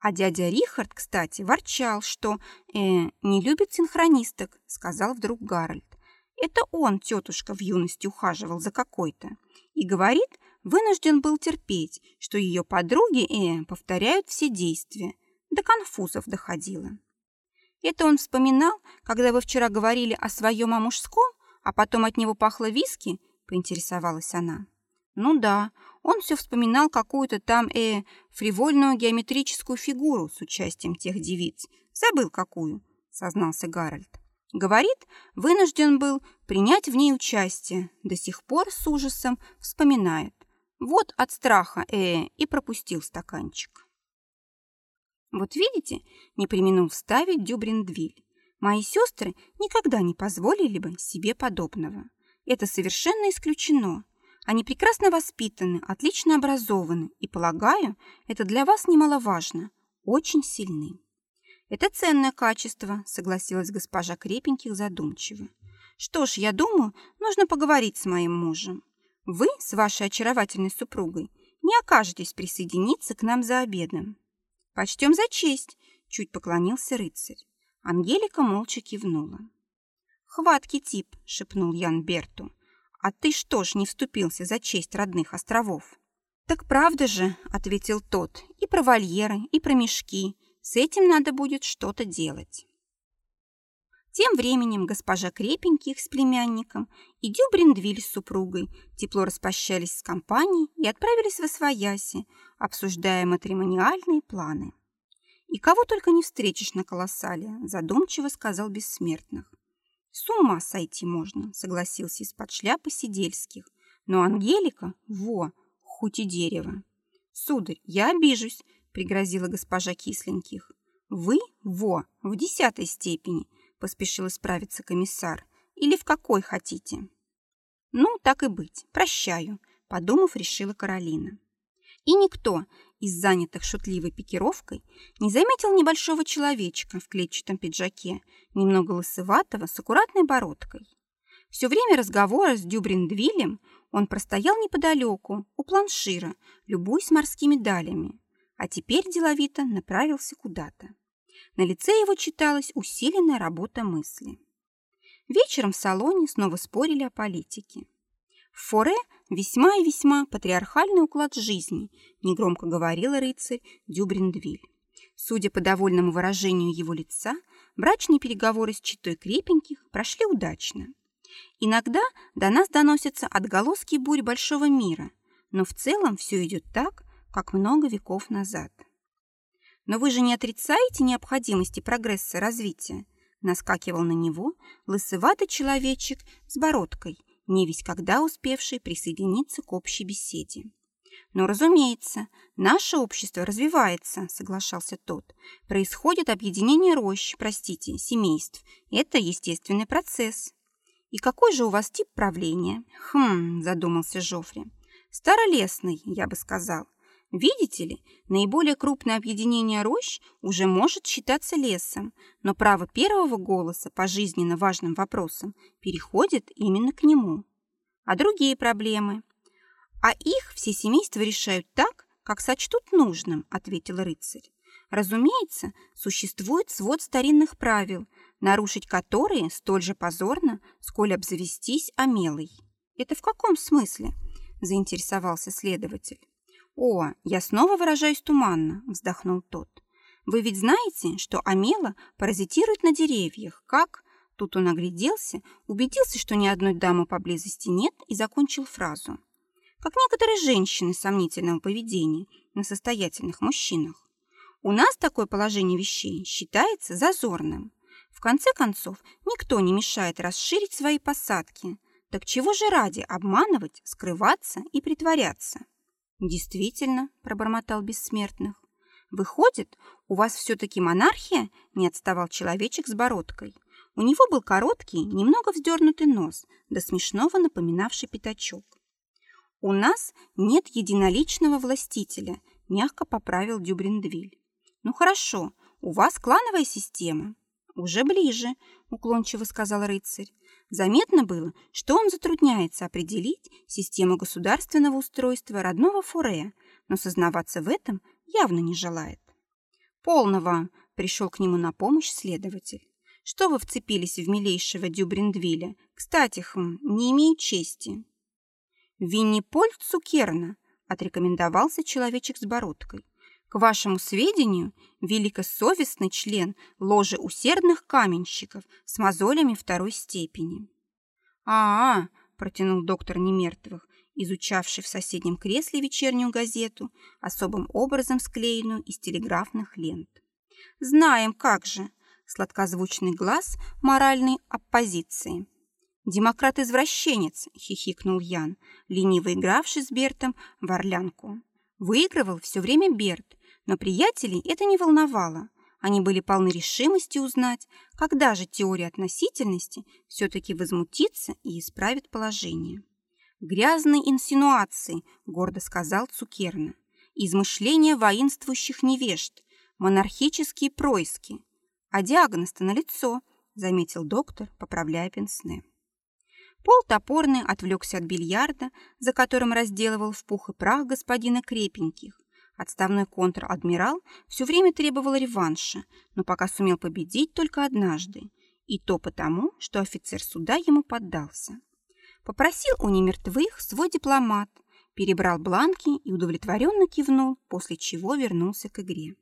А дядя Рихард, кстати, ворчал, что э, не любит синхронисток, сказал вдруг Гарольд. Это он, тетушка, в юности ухаживал за какой-то. И говорит, вынужден был терпеть, что ее подруги э, повторяют все действия. До конфузов доходило. Это он вспоминал, когда вы вчера говорили о своем о мужском, а потом от него пахло виски, поинтересовалась она. Ну да, он все вспоминал какую-то там, э, фривольную геометрическую фигуру с участием тех девиц. Забыл какую, сознался Гарольд. Говорит, вынужден был принять в ней участие. До сих пор с ужасом вспоминает. Вот от страха, э, и пропустил стаканчик. Вот видите, не применил вставить Дюбриндвиль. Мои сестры никогда не позволили бы себе подобного. Это совершенно исключено. Они прекрасно воспитаны, отлично образованы, и, полагаю, это для вас немаловажно, очень сильны. Это ценное качество, согласилась госпожа Крепеньких задумчиво. Что ж, я думаю, нужно поговорить с моим мужем. Вы с вашей очаровательной супругой не окажетесь присоединиться к нам за обедом. Почтем за честь, чуть поклонился рыцарь. Ангелика молча кивнула. «Хваткий тип», — шепнул Ян Берту. А ты что ж не вступился за честь родных островов? Так правда же, ответил тот, и про вольеры, и про мешки. С этим надо будет что-то делать. Тем временем госпожа Крепеньких с племянником и Дюбриндвиль с супругой тепло распрощались с компанией и отправились в Освояси, обсуждая матримониальные планы. «И кого только не встретишь на колоссале», задумчиво сказал Бессмертных. С ума сойти можно, согласился из-под шляпы Сидельских. Но Ангелика, во, хоть и дерево. Сударь, я обижусь, пригрозила госпожа Кисленьких. Вы, во, в десятой степени, поспешил исправиться комиссар. Или в какой хотите? Ну, так и быть, прощаю, подумав, решила Каролина. И никто из занятых шутливой пикировкой не заметил небольшого человечка в клетчатом пиджаке, немного лысоватого, с аккуратной бородкой. Все время разговора с Дюбриндвилем он простоял неподалеку, у планшира, любуясь морскими далями, а теперь деловито направился куда-то. На лице его читалась усиленная работа мысли. Вечером в салоне снова спорили о политике. В Форе весьма и весьма патриархальный уклад жизни, негромко говорил рыцарь Дюбриндвиль. Судя по довольному выражению его лица, брачные переговоры с читой крепеньких прошли удачно. Иногда до нас доносятся отголоски бурь большого мира, но в целом все идет так, как много веков назад. Но вы же не отрицаете необходимости прогресса развития, наскакивал на него лысоватый человечек с бородкой не весь когда успевший присоединиться к общей беседе. «Но, разумеется, наше общество развивается», — соглашался тот. «Происходит объединение рощ, простите, семейств. Это естественный процесс». «И какой же у вас тип правления?» «Хм», — задумался Жофри. «Старолесный, я бы сказал. Видите ли, наиболее крупное объединение рощ уже может считаться лесом, но право первого голоса по жизненно важным вопросам переходит именно к нему. А другие проблемы? А их все семейства решают так, как сочтут нужным, ответил рыцарь. Разумеется, существует свод старинных правил, нарушить которые столь же позорно, сколь обзавестись омелой. Это в каком смысле? заинтересовался следователь. «О, я снова выражаюсь туманно», – вздохнул тот. «Вы ведь знаете, что амела паразитирует на деревьях, как...» Тут он огляделся, убедился, что ни одной дамы поблизости нет, и закончил фразу. «Как некоторые женщины сомнительного поведения на состоятельных мужчинах. У нас такое положение вещей считается зазорным. В конце концов, никто не мешает расширить свои посадки. Так чего же ради обманывать, скрываться и притворяться? Действительно, пробормотал бессмертных. Выходит, у вас все-таки монархия? Не отставал человечек с бородкой. У него был короткий, немного вздернутый нос, да смешного напоминавший пятачок. «У нас нет единоличного властителя», – мягко поправил Дюбриндвиль. «Ну хорошо, у вас клановая система». «Уже ближе», – уклончиво сказал рыцарь. Заметно было, что он затрудняется определить систему государственного устройства родного Фуре, но сознаваться в этом явно не желает. «Полного!» – пришел к нему на помощь следователь. «Что вы вцепились в милейшего Дюбриндвиля? Кстати, хм, не имею чести». «Винни-Поль Цукерна», – отрекомендовался человечек с бородкой. К вашему сведению, великосовестный член ложи усердных каменщиков с мозолями второй степени. А, -а, -а протянул доктор немертвых, изучавший в соседнем кресле вечернюю газету, особым образом склеенную из телеграфных лент. Знаем, как же, сладкозвучный глаз моральной оппозиции. «Демократ-извращенец!» — хихикнул Ян, лениво игравший с Бертом в орлянку. Выигрывал все время Берт, но приятелей это не волновало. Они были полны решимости узнать, когда же теория относительности все-таки возмутится и исправит положение. «Грязные инсинуации», — гордо сказал Цукерна. «Измышления воинствующих невежд, монархические происки. А диагноз-то налицо», — заметил доктор, поправляя пенсне. Пол топорный отвлекся от бильярда, за которым разделывал в пух и прах господина Крепеньких. Отставной контр-адмирал все время требовал реванша, но пока сумел победить только однажды. И то потому, что офицер суда ему поддался. Попросил у немертвых свой дипломат, перебрал бланки и удовлетворенно кивнул, после чего вернулся к игре.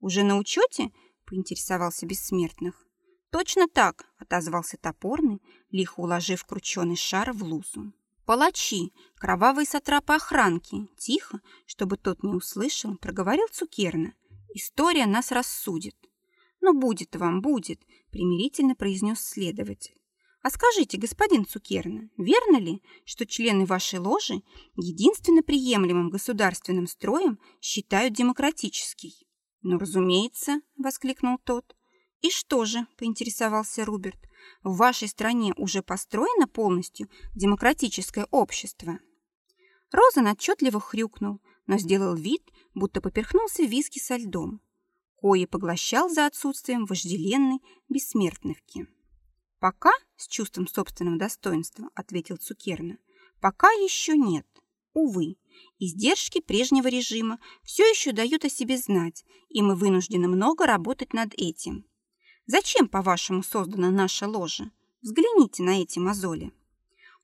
«Уже на учете?» – поинтересовался бессмертных. «Точно так», — отозвался топорный, лихо уложив крученый шар в лузу. «Палачи, кровавые сатрапы охранки!» Тихо, чтобы тот не услышал, проговорил Цукерна. «История нас рассудит». «Ну, будет вам, будет», — примирительно произнес следователь. «А скажите, господин Цукерна, верно ли, что члены вашей ложи единственно приемлемым государственным строем считают демократический?» «Ну, разумеется», — воскликнул тот, — «И что же?» – поинтересовался Руберт. «В вашей стране уже построено полностью демократическое общество?» Розен отчетливо хрюкнул, но сделал вид, будто поперхнулся виски со льдом. Кои поглощал за отсутствием вожделенной бессмертновки. «Пока, с чувством собственного достоинства», — ответил Цукерна, — «пока еще нет. Увы, издержки прежнего режима все еще дают о себе знать, и мы вынуждены много работать над этим. Зачем, по-вашему, создана наша ложа? Взгляните на эти мозоли.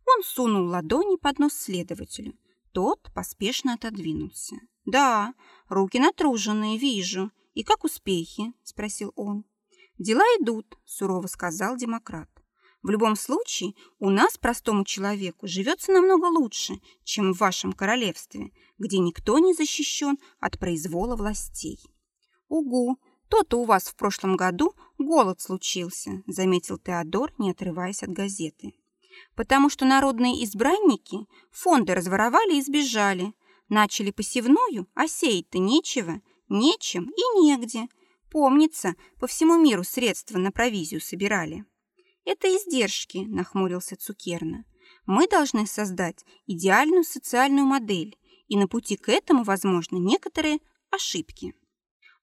Он сунул ладони под нос следователю. Тот поспешно отодвинулся. «Да, руки натруженные, вижу. И как успехи?» – спросил он. «Дела идут», – сурово сказал демократ. «В любом случае, у нас, простому человеку, живется намного лучше, чем в вашем королевстве, где никто не защищен от произвола властей». «Угу, то-то у вас в прошлом году голод случился, заметил Теодор, не отрываясь от газеты. Потому что народные избранники фонды разворовали и сбежали. Начали посевную, а сеять-то нечего, нечем и негде. Помнится, по всему миру средства на провизию собирали. Это издержки, нахмурился Цукерна. Мы должны создать идеальную социальную модель, и на пути к этому, возможно, некоторые ошибки.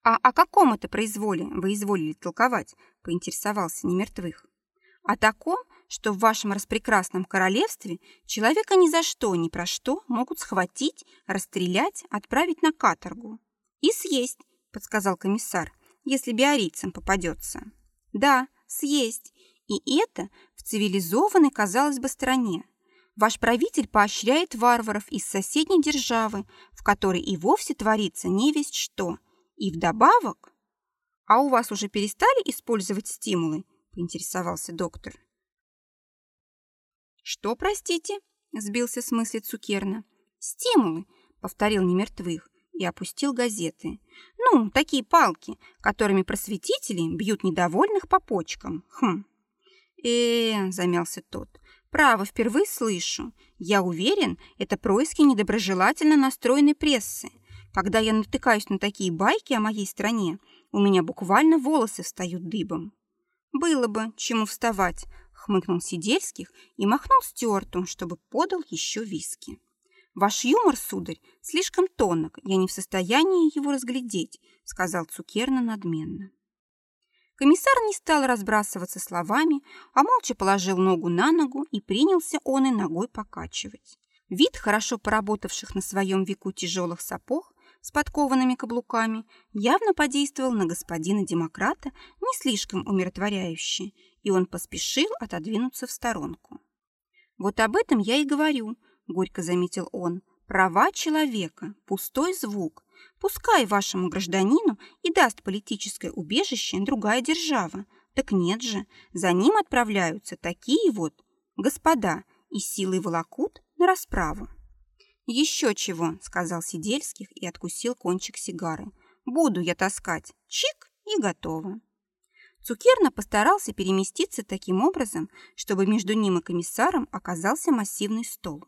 «А о каком это произволе вы изволили толковать?» – поинтересовался немертвых. «О таком, что в вашем распрекрасном королевстве человека ни за что, ни про что могут схватить, расстрелять, отправить на каторгу. И съесть», – подсказал комиссар, – «если биорийцам попадется». «Да, съесть. И это в цивилизованной, казалось бы, стране. Ваш правитель поощряет варваров из соседней державы, в которой и вовсе творится не весть что – и вдобавок... А у вас уже перестали использовать стимулы? Поинтересовался доктор. Что, простите? Сбился с мысли Цукерна. Стимулы, повторил немертвых. и опустил газеты. Ну, такие палки, которыми просветители бьют недовольных по почкам. Хм. э замялся тот. «Право, впервые слышу. Я уверен, это происки недоброжелательно настроенной прессы. Когда я натыкаюсь на такие байки о моей стране, у меня буквально волосы встают дыбом». «Было бы, чему вставать», — хмыкнул Сидельских и махнул Стюарту, чтобы подал еще виски. «Ваш юмор, сударь, слишком тонок, я не в состоянии его разглядеть», — сказал Цукерна надменно. Комиссар не стал разбрасываться словами, а молча положил ногу на ногу и принялся он и ногой покачивать. Вид хорошо поработавших на своем веку тяжелых сапог с подкованными каблуками явно подействовал на господина демократа не слишком умиротворяюще, и он поспешил отодвинуться в сторонку. «Вот об этом я и говорю», — горько заметил он. «Права человека, пустой звук, Пускай вашему гражданину и даст политическое убежище другая держава. Так нет же, за ним отправляются такие вот господа и силой волокут на расправу. «Еще чего», — сказал Сидельских и откусил кончик сигары. «Буду я таскать. Чик и готово». Цукерна постарался переместиться таким образом, чтобы между ним и комиссаром оказался массивный стол.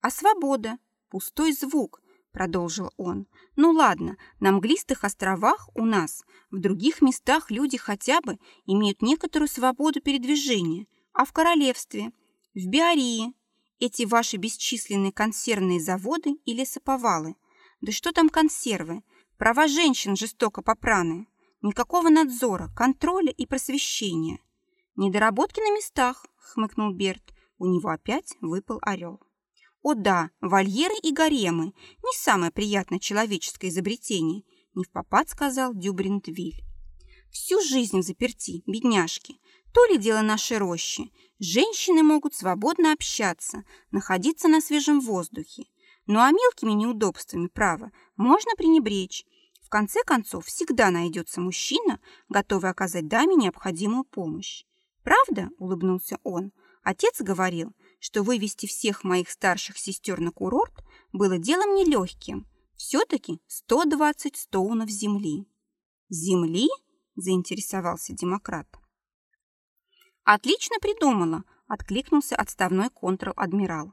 А свобода, пустой звук, продолжил он. Ну ладно, на мглистых островах у нас, в других местах люди хотя бы имеют некоторую свободу передвижения, а в королевстве, в Биарии, эти ваши бесчисленные консервные заводы и лесоповалы. Да что там консервы? Права женщин жестоко попраны. Никакого надзора, контроля и просвещения. Недоработки на местах, хмыкнул Берт. У него опять выпал орел. О да, вольеры и гаремы – не самое приятное человеческое изобретение, не в попад сказал Дюбринтвиль. Всю жизнь заперти, бедняжки. То ли дело нашей рощи. Женщины могут свободно общаться, находиться на свежем воздухе. Ну а мелкими неудобствами, право, можно пренебречь. В конце концов, всегда найдется мужчина, готовый оказать даме необходимую помощь. «Правда?» – улыбнулся он. «Отец говорил, что вывести всех моих старших сестер на курорт было делом нелегким. Все-таки 120 стоунов земли. «Земли?» – заинтересовался демократ. «Отлично придумала», – откликнулся отставной контр-адмирал.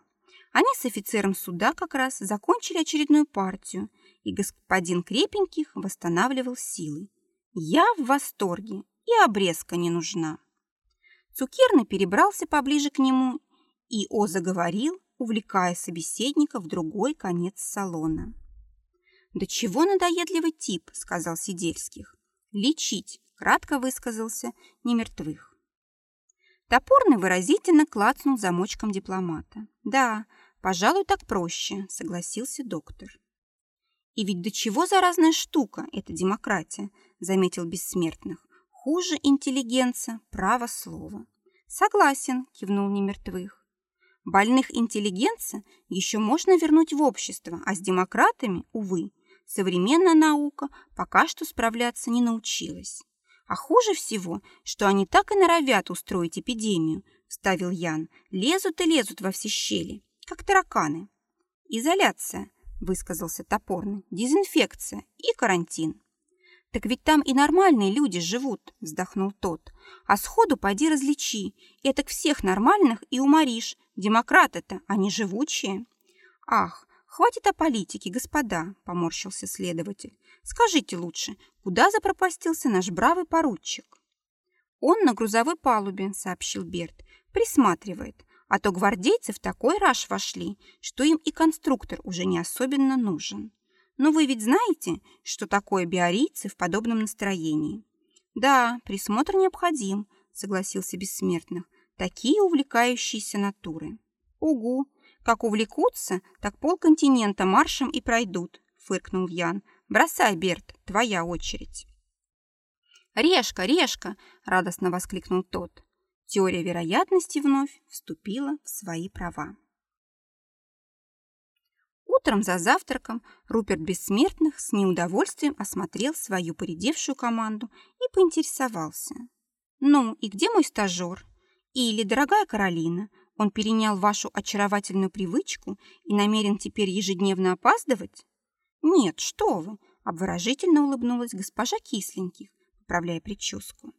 Они с офицером суда как раз закончили очередную партию, и господин Крепеньких восстанавливал силы. «Я в восторге, и обрезка не нужна». Цукерный перебрался поближе к нему и О заговорил, увлекая собеседника в другой конец салона. «Да чего надоедливый тип», — сказал Сидельских. «Лечить», — кратко высказался немертвых. Топорный выразительно клацнул замочком дипломата. «Да, пожалуй, так проще», — согласился доктор. «И ведь до чего заразная штука эта демократия», — заметил Бессмертных. «Хуже интеллигенца, право слова». «Согласен», — кивнул немертвых. Больных интеллигенция еще можно вернуть в общество, а с демократами, увы, современная наука пока что справляться не научилась. А хуже всего, что они так и норовят устроить эпидемию, вставил Ян, лезут и лезут во все щели, как тараканы. Изоляция, высказался топорный, дезинфекция и карантин. «Так ведь там и нормальные люди живут», — вздохнул тот. «А сходу пойди различи. Этак всех нормальных и уморишь. Демократы-то, они живучие». «Ах, хватит о политике, господа», — поморщился следователь. «Скажите лучше, куда запропастился наш бравый поручик?» «Он на грузовой палубе», — сообщил Берт. «Присматривает. А то гвардейцы в такой раж вошли, что им и конструктор уже не особенно нужен». Но вы ведь знаете, что такое биорийцы в подобном настроении? Да, присмотр необходим, согласился Бессмертных. Такие увлекающиеся натуры. Угу, как увлекутся, так полконтинента маршем и пройдут, фыркнул Ян. Бросай, Берт, твоя очередь. «Решка, решка!» – радостно воскликнул тот. Теория вероятности вновь вступила в свои права. Утром за завтраком Руперт Бессмертных с неудовольствием осмотрел свою поредевшую команду и поинтересовался. «Ну, и где мой стажер? Или, дорогая Каролина, он перенял вашу очаровательную привычку и намерен теперь ежедневно опаздывать?» Нет, что вы, обворожительно улыбнулась госпожа Кисленьких, поправляя прическу.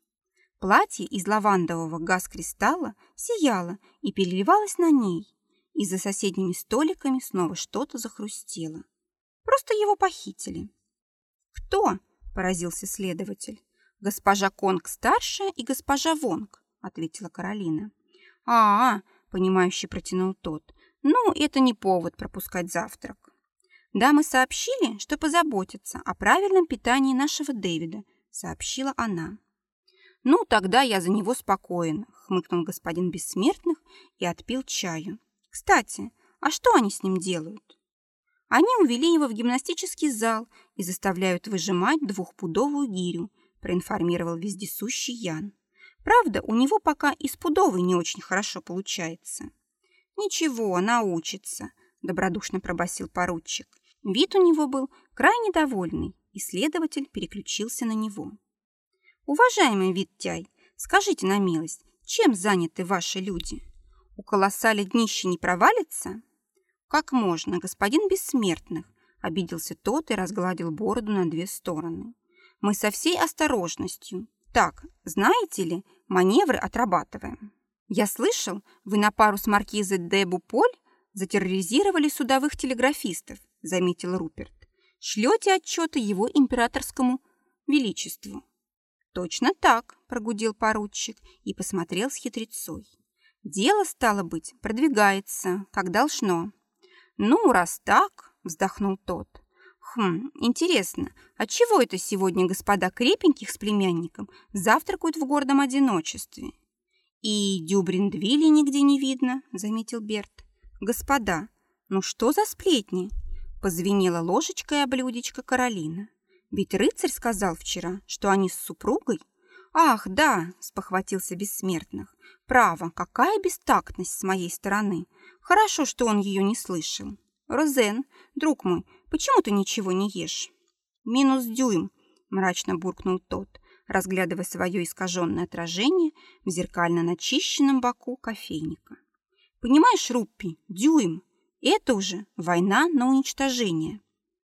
Платье из лавандового газ-кристалла сияло и переливалось на ней, и за соседними столиками снова что-то захрустело. Просто его похитили. «Кто?» – поразился следователь. «Госпожа Конг старшая и госпожа Вонг», – ответила Каролина. «А, -а – понимающе протянул тот, – ну, это не повод пропускать завтрак. Дамы сообщили, что позаботятся о правильном питании нашего Дэвида, сообщила она. Ну, тогда я за него спокоен, хмыкнул господин Бессмертных и отпил чаю. Кстати, а что они с ним делают? Они увели его в гимнастический зал и заставляют выжимать двухпудовую гирю, проинформировал вездесущий Ян. Правда, у него пока и с пудовой не очень хорошо получается. Ничего, научится, добродушно пробасил поручик. Вид у него был крайне довольный, и следователь переключился на него. «Уважаемый Виттяй, скажите на милость, чем заняты ваши люди? У колоссали днище не провалится?» «Как можно, господин Бессмертных?» Обиделся тот и разгладил бороду на две стороны. «Мы со всей осторожностью. Так, знаете ли, маневры отрабатываем. Я слышал, вы на пару с маркизой де Буполь затерроризировали судовых телеграфистов заметил Руперт. Шлете отчеты его императорскому величеству. Точно так, прогудел поручик и посмотрел с хитрецой. Дело, стало быть, продвигается, как должно. Ну, раз так, вздохнул тот. Хм, интересно, от чего это сегодня господа крепеньких с племянником завтракают в гордом одиночестве? И Дюбриндвилли нигде не видно, заметил Берт. Господа, ну что за сплетни? Позвенела ложечкой о блюдечко Каролина. Ведь рыцарь сказал вчера, что они с супругой. Ах, да, спохватился бессмертных. Право, какая бестактность с моей стороны. Хорошо, что он ее не слышал. Розен, друг мой, почему ты ничего не ешь? Минус дюйм, мрачно буркнул тот, разглядывая свое искаженное отражение в зеркально начищенном боку кофейника. Понимаешь, Руппи, дюйм это уже война на уничтожение.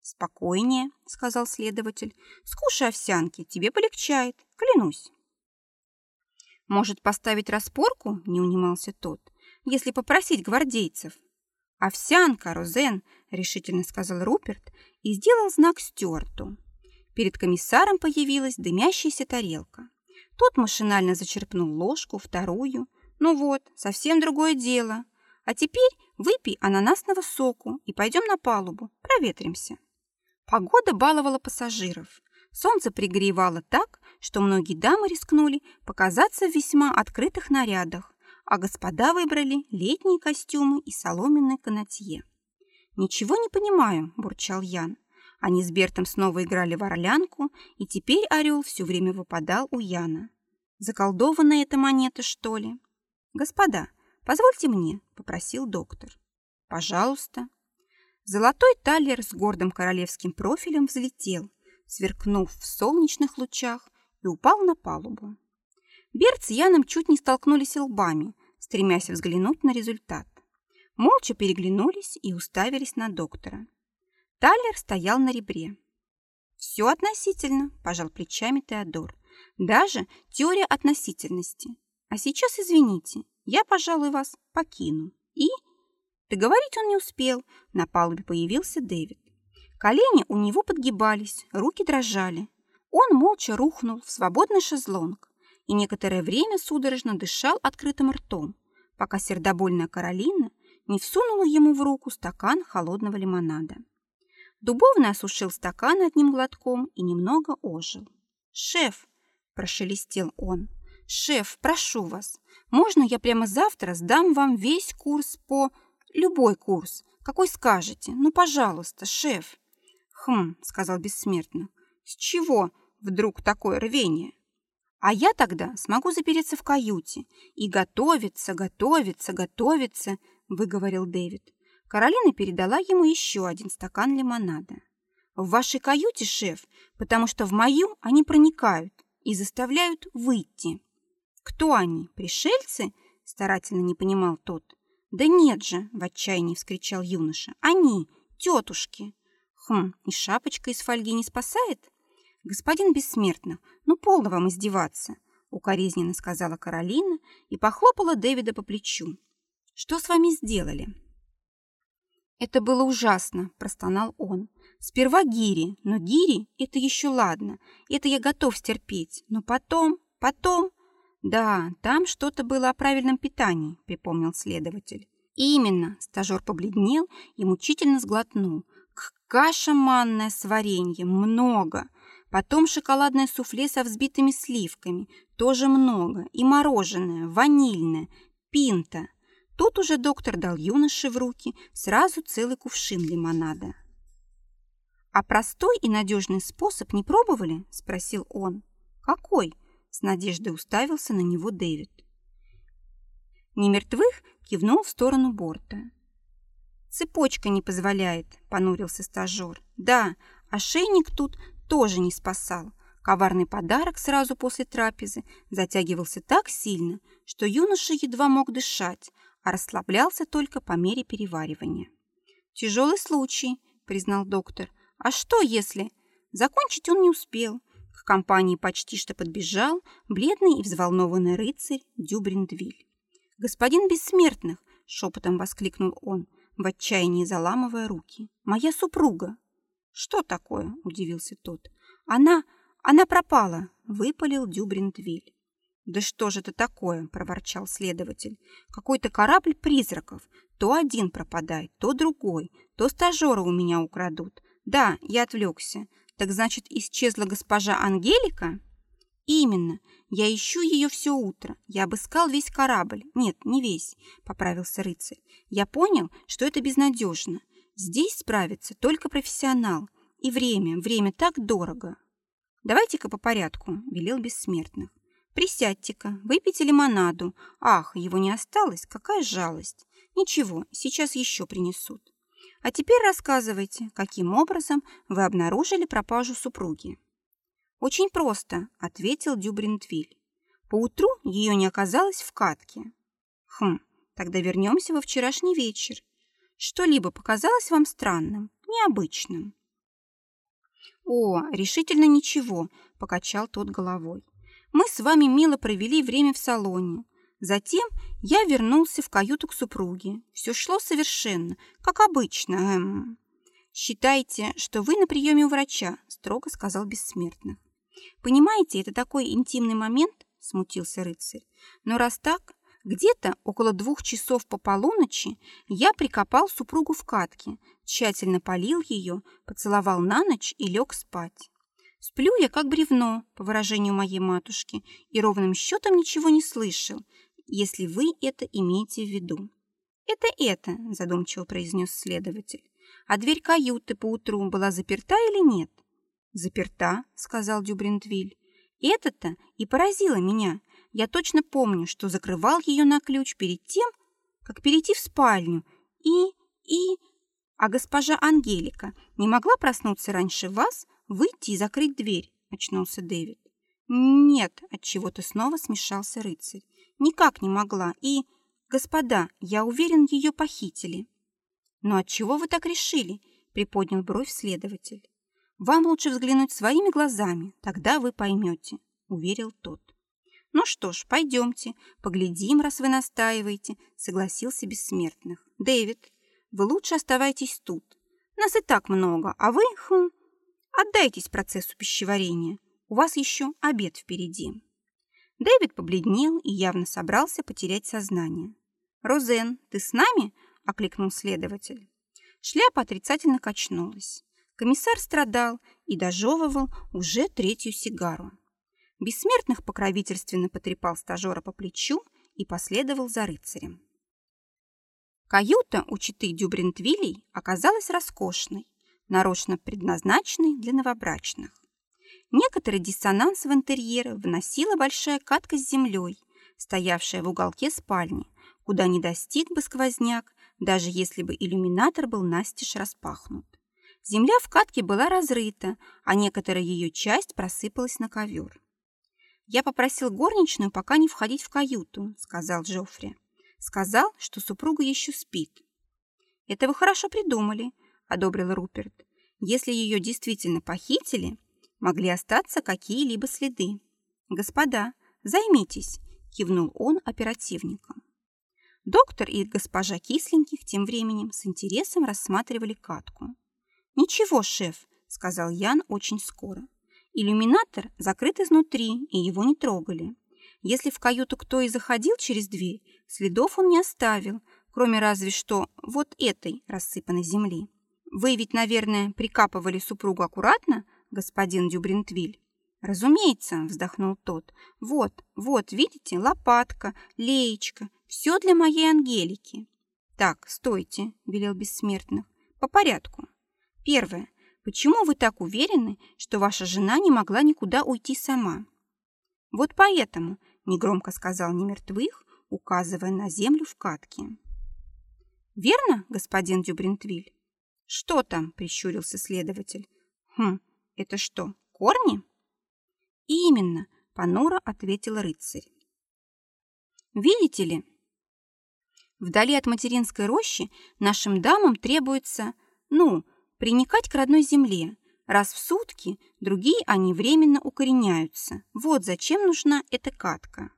Спокойнее, сказал следователь. Скушай овсянки, тебе полегчает, клянусь. Может, поставить распорку? Не унимался тот. Если попросить гвардейцев. Овсянка, Розен, решительно сказал Руперт и сделал знак Стюарту. Перед комиссаром появилась дымящаяся тарелка. Тот машинально зачерпнул ложку, вторую. Ну вот, совсем другое дело. А теперь выпей ананасного соку и пойдем на палубу, проветримся. Погода баловала пассажиров. Солнце пригревало так, что многие дамы рискнули показаться в весьма открытых нарядах, а господа выбрали летние костюмы и соломенное канатье. «Ничего не понимаю», – бурчал Ян. Они с Бертом снова играли в орлянку, и теперь орел все время выпадал у Яна. Заколдованная эта монета, что ли? «Господа, «Позвольте мне», — попросил доктор. «Пожалуйста». Золотой талер с гордым королевским профилем взлетел, сверкнув в солнечных лучах, и упал на палубу. Берт с Яном чуть не столкнулись лбами, стремясь взглянуть на результат. Молча переглянулись и уставились на доктора. Талер стоял на ребре. «Все относительно», – пожал плечами Теодор. «Даже теория относительности. А сейчас, извините, я, пожалуй, вас покину. И... Договорить он не успел. На палубе появился Дэвид. Колени у него подгибались, руки дрожали. Он молча рухнул в свободный шезлонг и некоторое время судорожно дышал открытым ртом, пока сердобольная Каролина не всунула ему в руку стакан холодного лимонада. Дубовный осушил стакан одним глотком и немного ожил. «Шеф!» – прошелестел он. «Шеф, прошу вас, можно я прямо завтра сдам вам весь курс по... Любой курс, какой скажете? Ну, пожалуйста, шеф». «Хм», — сказал бессмертно, — «с чего вдруг такое рвение?» «А я тогда смогу запереться в каюте и готовиться, готовиться, готовиться», — выговорил Дэвид. Каролина передала ему еще один стакан лимонада. «В вашей каюте, шеф, потому что в мою они проникают и заставляют выйти». «Кто они? Пришельцы?» – старательно не понимал тот. «Да нет же!» – в отчаянии вскричал юноша. «Они! Тетушки!» Хм, и шапочка из фольги не спасает? Господин Бессмертных, ну полно вам издеваться, укоризненно сказала Каролина и похлопала Дэвида по плечу. Что с вами сделали? Это было ужасно, простонал он. Сперва гири, но гири – это еще ладно, это я готов стерпеть, но потом, потом... Да, там что-то было о правильном питании, припомнил следователь. Именно, стажер побледнел и мучительно сглотнул. Каша манная с вареньем, много. Потом шоколадное суфле со взбитыми сливками, тоже много. И мороженое, ванильное, пинта. Тут уже доктор дал юноше в руки сразу целый кувшин лимонада. «А простой и надежный способ не пробовали?» – спросил он. «Какой?» – с надеждой уставился на него Дэвид. Немертвых кивнул в сторону борта. «Цепочка не позволяет», – понурился стажер. «Да, ошейник тут тоже не спасал. Коварный подарок сразу после трапезы затягивался так сильно, что юноша едва мог дышать, а расслаблялся только по мере переваривания. «Тяжелый случай», – признал доктор. А что если... Закончить он не успел. К компании почти что подбежал бледный и взволнованный рыцарь Дюбриндвиль. «Господин Бессмертных!» — шепотом воскликнул он, в отчаянии заламывая руки. «Моя супруга!» «Что такое?» — удивился тот. «Она... она пропала!» — выпалил Дюбриндвиль. «Да что же это такое?» – проворчал следователь. «Какой-то корабль призраков. То один пропадает, то другой, то стажера у меня украдут, да, я отвлекся. Так значит, исчезла госпожа Ангелика? Именно. Я ищу ее все утро. Я обыскал весь корабль. Нет, не весь, поправился рыцарь. Я понял, что это безнадежно. Здесь справится только профессионал. И время, время так дорого. Давайте-ка по порядку, велел бессмертных. Присядьте-ка, выпейте лимонаду. Ах, его не осталось, какая жалость. Ничего, сейчас еще принесут. А теперь рассказывайте, каким образом вы обнаружили пропажу супруги. Очень просто, ответил Дюбринтвиль. Поутру ее не оказалось в катке. Хм, тогда вернемся во вчерашний вечер. Что-либо показалось вам странным, необычным? О, решительно ничего, покачал тот головой. Мы с вами мило провели время в салоне. Затем я вернулся в каюту к супруге. Все шло совершенно, как обычно. Эм. «Считайте, что вы на приеме у врача», – строго сказал Бессмертных. «Понимаете, это такой интимный момент», – смутился рыцарь. «Но раз так, где-то около двух часов по полуночи я прикопал супругу в катке, тщательно полил ее, поцеловал на ночь и лег спать. Сплю я как бревно, по выражению моей матушки, и ровным счетом ничего не слышал, если вы это имеете в виду. «Это это», – задумчиво произнес следователь. «А дверь каюты поутру была заперта или нет?» «Заперта», – сказал Дюбринтвиль. «Это-то и поразило меня. Я точно помню, что закрывал ее на ключ перед тем, как перейти в спальню. И... и... А госпожа Ангелика не могла проснуться раньше вас, выйти и закрыть дверь?» – очнулся Дэвид. «Нет», – отчего-то снова смешался рыцарь. Никак не могла. И, господа, я уверен, ее похитили. Но от чего вы так решили? Приподнял бровь следователь. Вам лучше взглянуть своими глазами, тогда вы поймете, уверил тот. Ну что ж, пойдемте, поглядим, раз вы настаиваете, согласился бессмертных. Дэвид, вы лучше оставайтесь тут. Нас и так много, а вы, хм, отдайтесь процессу пищеварения. У вас еще обед впереди. Дэвид побледнел и явно собрался потерять сознание. «Розен, ты с нами?» – окликнул следователь. Шляпа отрицательно качнулась. Комиссар страдал и дожевывал уже третью сигару. Бессмертных покровительственно потрепал стажера по плечу и последовал за рыцарем. Каюта у читы Дюбринтвилей оказалась роскошной, нарочно предназначенной для новобрачных. Некоторый диссонанс в интерьере вносила большая катка с землей, стоявшая в уголке спальни, куда не достиг бы сквозняк, даже если бы иллюминатор был настежь распахнут. Земля в катке была разрыта, а некоторая ее часть просыпалась на ковер. «Я попросил горничную пока не входить в каюту», — сказал Джоффри. «Сказал, что супруга еще спит». «Это вы хорошо придумали», — одобрил Руперт. Если ее действительно похитили, могли остаться какие-либо следы. «Господа, займитесь», – кивнул он оперативникам. Доктор и госпожа Кисленьких тем временем с интересом рассматривали катку. «Ничего, шеф», – сказал Ян очень скоро. «Иллюминатор закрыт изнутри, и его не трогали. Если в каюту кто и заходил через дверь, следов он не оставил, кроме разве что вот этой рассыпанной земли. Вы ведь, наверное, прикапывали супругу аккуратно, господин Дюбринтвиль? Разумеется, вздохнул тот. Вот, вот, видите, лопатка, леечка, все для моей Ангелики. Так, стойте, велел бессмертных. По порядку. Первое. Почему вы так уверены, что ваша жена не могла никуда уйти сама? Вот поэтому, негромко сказал немертвых, указывая на землю в катке. Верно, господин Дюбринтвиль? Что там? прищурился следователь. Хм, это что, корни? Именно, понуро ответил рыцарь. Видите ли, вдали от материнской рощи нашим дамам требуется, ну, приникать к родной земле. Раз в сутки, другие они временно укореняются. Вот зачем нужна эта катка.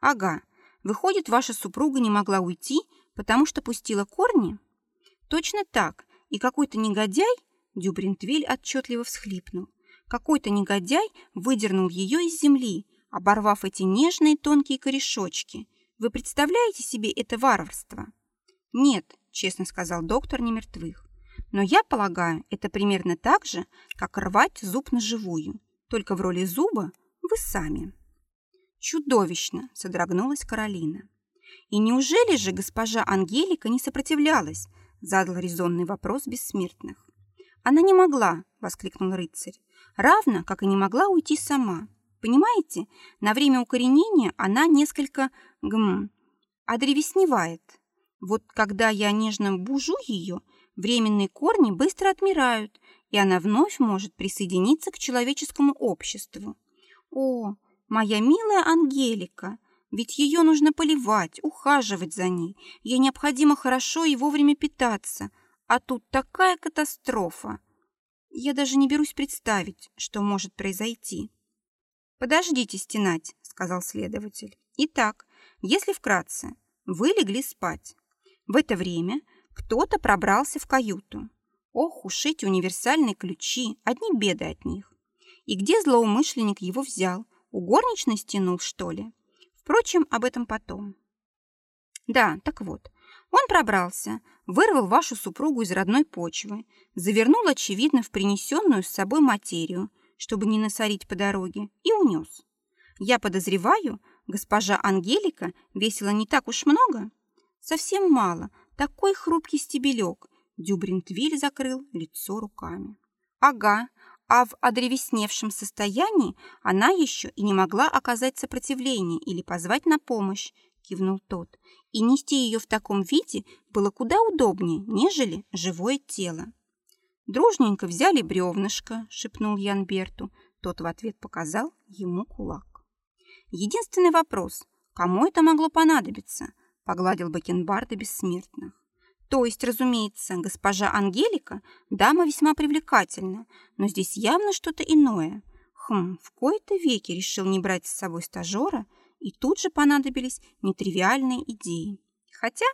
Ага, выходит, ваша супруга не могла уйти, потому что пустила корни? Точно так. И какой-то негодяй, Дюбринтвиль отчетливо всхлипнул, какой-то негодяй выдернул ее из земли, оборвав эти нежные тонкие корешочки. Вы представляете себе это варварство? Нет, честно сказал доктор немертвых. Но я полагаю, это примерно так же, как рвать зуб на живую. Только в роли зуба вы сами. Чудовищно, содрогнулась Каролина. И неужели же госпожа Ангелика не сопротивлялась? Задал резонный вопрос бессмертных. Она не могла, воскликнул рыцарь, равно как и не могла уйти сама. Понимаете, на время укоренения она несколько, гм, одревесневает. Вот когда я нежно бужу ее, временные корни быстро отмирают, и она вновь может присоединиться к человеческому обществу. О, моя милая Ангелика, ведь ее нужно поливать, ухаживать за ней. Ей необходимо хорошо и вовремя питаться. А тут такая катастрофа. Я даже не берусь представить, что может произойти. «Подождите стенать», — сказал следователь. «Итак, если вкратце, вы легли спать. В это время кто-то пробрался в каюту. Ох эти универсальные ключи, одни беды от них. И где злоумышленник его взял? У горничной стянул, что ли? Впрочем, об этом потом. Да, так вот, он пробрался, вырвал вашу супругу из родной почвы, завернул, очевидно, в принесенную с собой материю, чтобы не насорить по дороге, и унес. Я подозреваю, госпожа Ангелика весила не так уж много. Совсем мало, такой хрупкий стебелек. Дюбринтвиль закрыл лицо руками. Ага, а в одревесневшем состоянии она еще и не могла оказать сопротивление или позвать на помощь, кивнул тот. И нести ее в таком виде было куда удобнее, нежели живое тело. Дружненько взяли бревнышко, шепнул Ян Берту. Тот в ответ показал ему кулак. Единственный вопрос, кому это могло понадобиться, погладил Бакенбарда бессмертных. То есть, разумеется, госпожа Ангелика – дама весьма привлекательна, но здесь явно что-то иное. Хм, в кои-то веки решил не брать с собой стажера, и тут же понадобились нетривиальные идеи. Хотя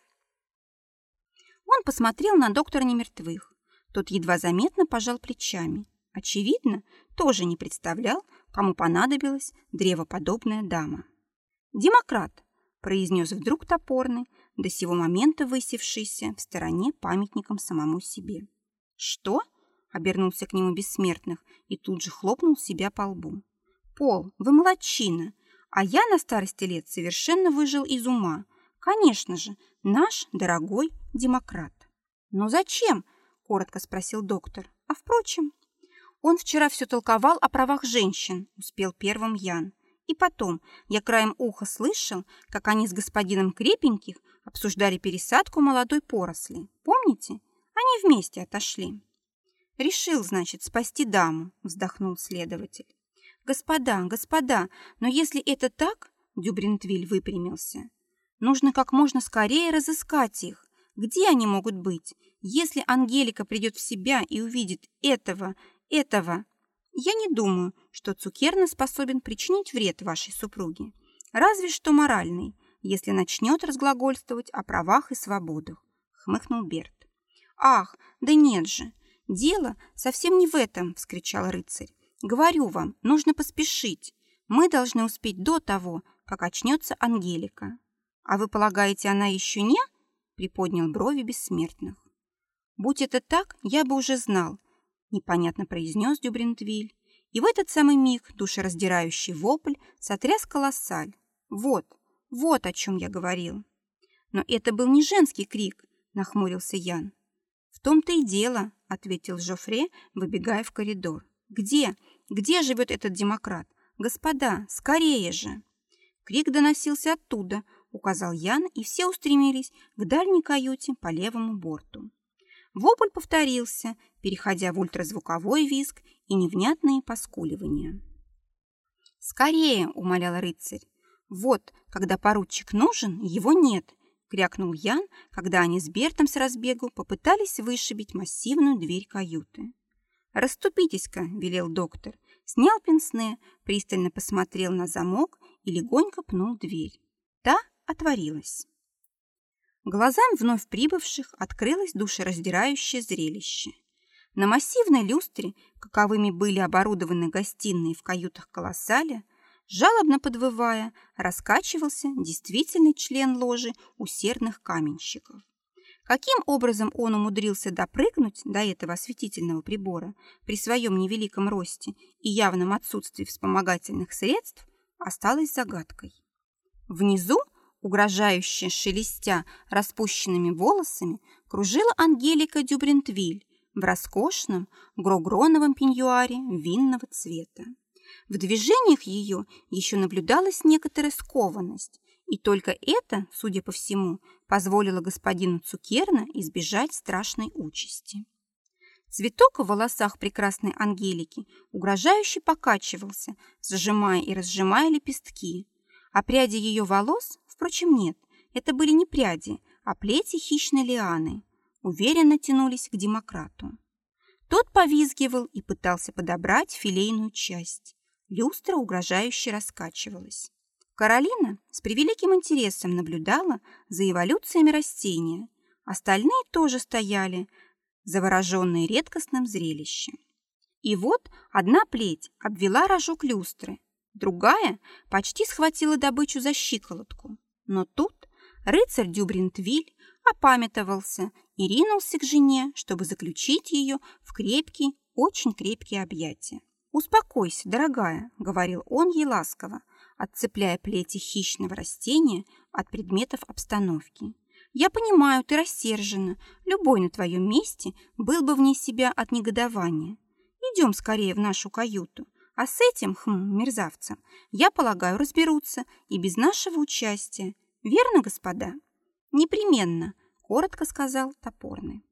он посмотрел на доктора немертвых. Тот едва заметно пожал плечами. Очевидно, тоже не представлял, кому понадобилась древоподобная дама. «Демократ», – произнес вдруг топорный, до сего момента высевшийся в стороне памятником самому себе. «Что?» — обернулся к нему бессмертных и тут же хлопнул себя по лбу. «Пол, вы молодчина, а я на старости лет совершенно выжил из ума. Конечно же, наш дорогой демократ». «Но зачем?» — коротко спросил доктор. «А впрочем...» Он вчера все толковал о правах женщин, успел первым Ян. И потом, я краем уха слышал, как они с господином Крепеньких обсуждали пересадку молодой поросли. Помните? Они вместе отошли. Решил, значит, спасти даму, вздохнул следователь. Господа, господа, но если это так, Дюбринтвиль выпрямился, нужно как можно скорее разыскать их. Где они могут быть? Если Ангелика придет в себя и увидит этого, этого, я не думаю, что Цукерна способен причинить вред вашей супруге. Разве что моральный, если начнет разглагольствовать о правах и свободах, хмыкнул Берт. Ах, да нет же, дело совсем не в этом, вскричал рыцарь. Говорю вам, нужно поспешить. Мы должны успеть до того, как очнется Ангелика. А вы полагаете, она еще не? Приподнял брови бессмертных. Будь это так, я бы уже знал, непонятно произнес Дюбринтвиль. И в этот самый миг душераздирающий вопль сотряс колоссаль. Вот, вот о чем я говорил. Но это был не женский крик, нахмурился Ян. В том-то и дело, ответил Жофре, выбегая в коридор. Где? Где живет этот демократ? Господа, скорее же! Крик доносился оттуда, указал Ян, и все устремились к дальней каюте по левому борту. Вопль повторился, переходя в ультразвуковой визг и невнятные поскуливания. «Скорее!» — умолял рыцарь. «Вот, когда поручик нужен, его нет!» — крякнул Ян, когда они с Бертом с разбегу попытались вышибить массивную дверь каюты. «Раступитесь-ка!» — велел доктор. Снял пенсне, пристально посмотрел на замок и легонько пнул дверь. Та отворилась. Глазам вновь прибывших открылось душераздирающее зрелище. На массивной люстре, каковыми были оборудованы гостиные в каютах колоссаля, жалобно подвывая, раскачивался действительный член ложи усердных каменщиков. Каким образом он умудрился допрыгнуть до этого осветительного прибора при своем невеликом росте и явном отсутствии вспомогательных средств, осталось загадкой. Внизу, угрожающе шелестя распущенными волосами, кружила Ангелика Дюбрентвиль в роскошном грогроновом пеньюаре винного цвета. В движениях ее еще наблюдалась некоторая скованность, и только это, судя по всему, позволило господину Цукерна избежать страшной участи. Цветок в волосах прекрасной Ангелики угрожающе покачивался, зажимая и разжимая лепестки, а пряди ее волос, впрочем, нет, это были не пряди, а плети хищной лианы, уверенно тянулись к демократу. Тот повизгивал и пытался подобрать филейную часть. Люстра угрожающе раскачивалась. Каролина с превеликим интересом наблюдала за эволюциями растения. Остальные тоже стояли, завороженные редкостным зрелищем. И вот одна плеть обвела рожок люстры, другая почти схватила добычу за щиколотку. Но тут рыцарь Дюбринтвиль опамятовался и ринулся к жене, чтобы заключить ее в крепкий, очень крепкие объятия. «Успокойся, дорогая», — говорил он ей ласково, отцепляя плети хищного растения от предметов обстановки. «Я понимаю, ты рассержена. Любой на твоем месте был бы вне себя от негодования. Идем скорее в нашу каюту. А с этим, хм, мерзавцем, я полагаю, разберутся и без нашего участия. Верно, господа?» «Непременно», — коротко сказал топорный.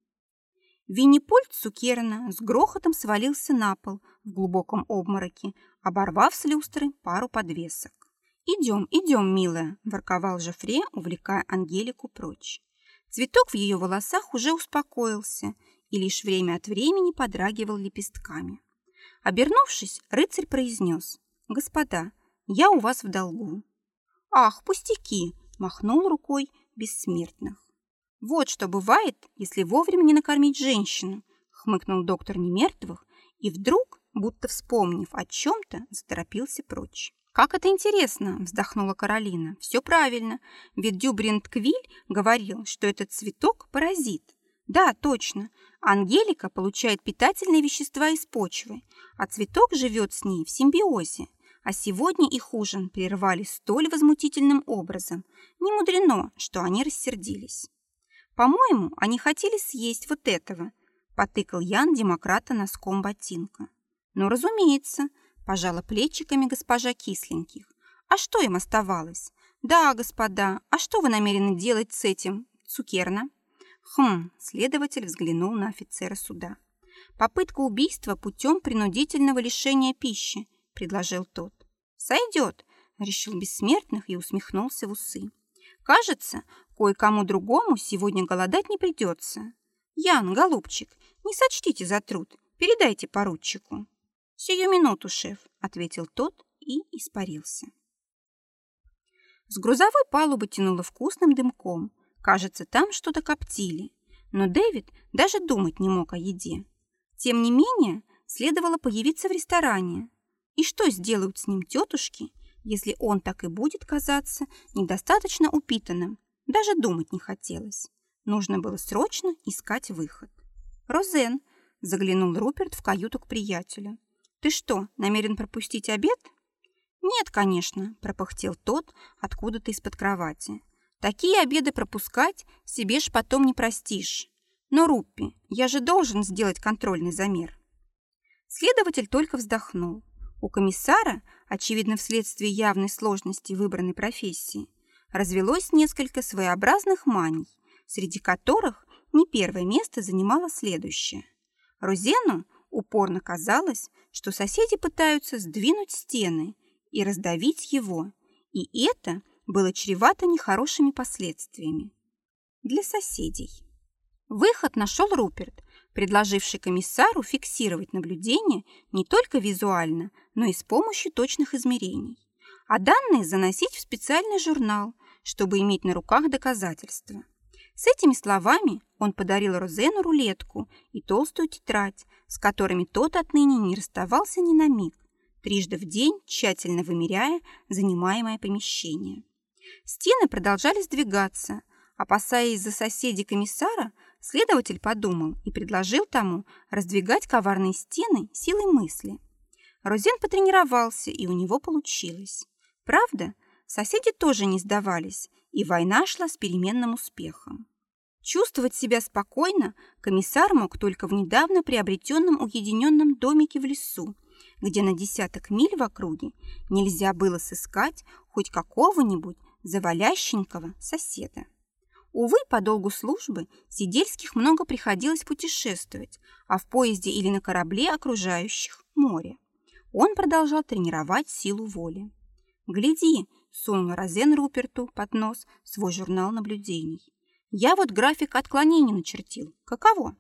Винни-пульт с грохотом свалился на пол в глубоком обмороке, оборвав с люстры пару подвесок. «Идем, идем, милая!» – ворковал Жофре, увлекая Ангелику прочь. Цветок в ее волосах уже успокоился и лишь время от времени подрагивал лепестками. Обернувшись, рыцарь произнес «Господа, я у вас в долгу». «Ах, пустяки!» – махнул рукой бессмертных. «Вот что бывает, если вовремя не накормить женщину», – хмыкнул доктор немертвых и вдруг, будто вспомнив о чем-то, заторопился прочь. «Как это интересно!» – вздохнула Каролина. «Все правильно, ведь Дюбринт Квиль говорил, что этот цветок – паразит. Да, точно. Ангелика получает питательные вещества из почвы, а цветок живет с ней в симбиозе. А сегодня их ужин прервали столь возмутительным образом. Не мудрено, что они рассердились. «По-моему, они хотели съесть вот этого», – потыкал Ян демократа носком ботинка. «Ну, разумеется», Пожала плечиками госпожа Кисленьких. А что им оставалось? Да, господа, а что вы намерены делать с этим, Цукерна? Хм, следователь взглянул на офицера суда. Попытка убийства путем принудительного лишения пищи, предложил тот. Сойдет, решил бессмертных и усмехнулся в усы. Кажется, кое-кому другому сегодня голодать не придется. Ян, голубчик, не сочтите за труд, передайте поручику. Сию минуту, шеф, ответил тот и испарился. С грузовой палубы тянуло вкусным дымком. Кажется, там что-то коптили. Но Дэвид даже думать не мог о еде. Тем не менее, следовало появиться в ресторане. И что сделают с ним тетушки, если он так и будет казаться недостаточно упитанным? Даже думать не хотелось. Нужно было срочно искать выход. «Розен», — заглянул Руперт в каюту к приятелю. «Ты что, намерен пропустить обед?» «Нет, конечно», — пропыхтел тот откуда-то из-под кровати. «Такие обеды пропускать себе ж потом не простишь. Но, Руппи, я же должен сделать контрольный замер». Следователь только вздохнул. У комиссара, очевидно вследствие явной сложности выбранной профессии, развелось несколько своеобразных маний, среди которых не первое место занимало следующее. Розену упорно казалось, что соседи пытаются сдвинуть стены и раздавить его, и это было чревато нехорошими последствиями для соседей. Выход нашел Руперт, предложивший комиссару фиксировать наблюдение не только визуально, но и с помощью точных измерений, а данные заносить в специальный журнал, чтобы иметь на руках доказательства. С этими словами он подарил Розену рулетку и толстую тетрадь, с которыми тот отныне не расставался ни на миг, трижды в день тщательно вымеряя занимаемое помещение. Стены продолжали сдвигаться. Опасаясь за соседей комиссара, следователь подумал и предложил тому раздвигать коварные стены силой мысли. Розен потренировался, и у него получилось. Правда, соседи тоже не сдавались, и война шла с переменным успехом. Чувствовать себя спокойно комиссар мог только в недавно приобретенном уединенном домике в лесу, где на десяток миль в округе нельзя было сыскать хоть какого-нибудь завалященького соседа. Увы, по долгу службы сидельских много приходилось путешествовать, а в поезде или на корабле окружающих море. Он продолжал тренировать силу воли. «Гляди!» – сунул Розен Руперту под нос свой журнал наблюдений. «Я вот график отклонений начертил. Каково?»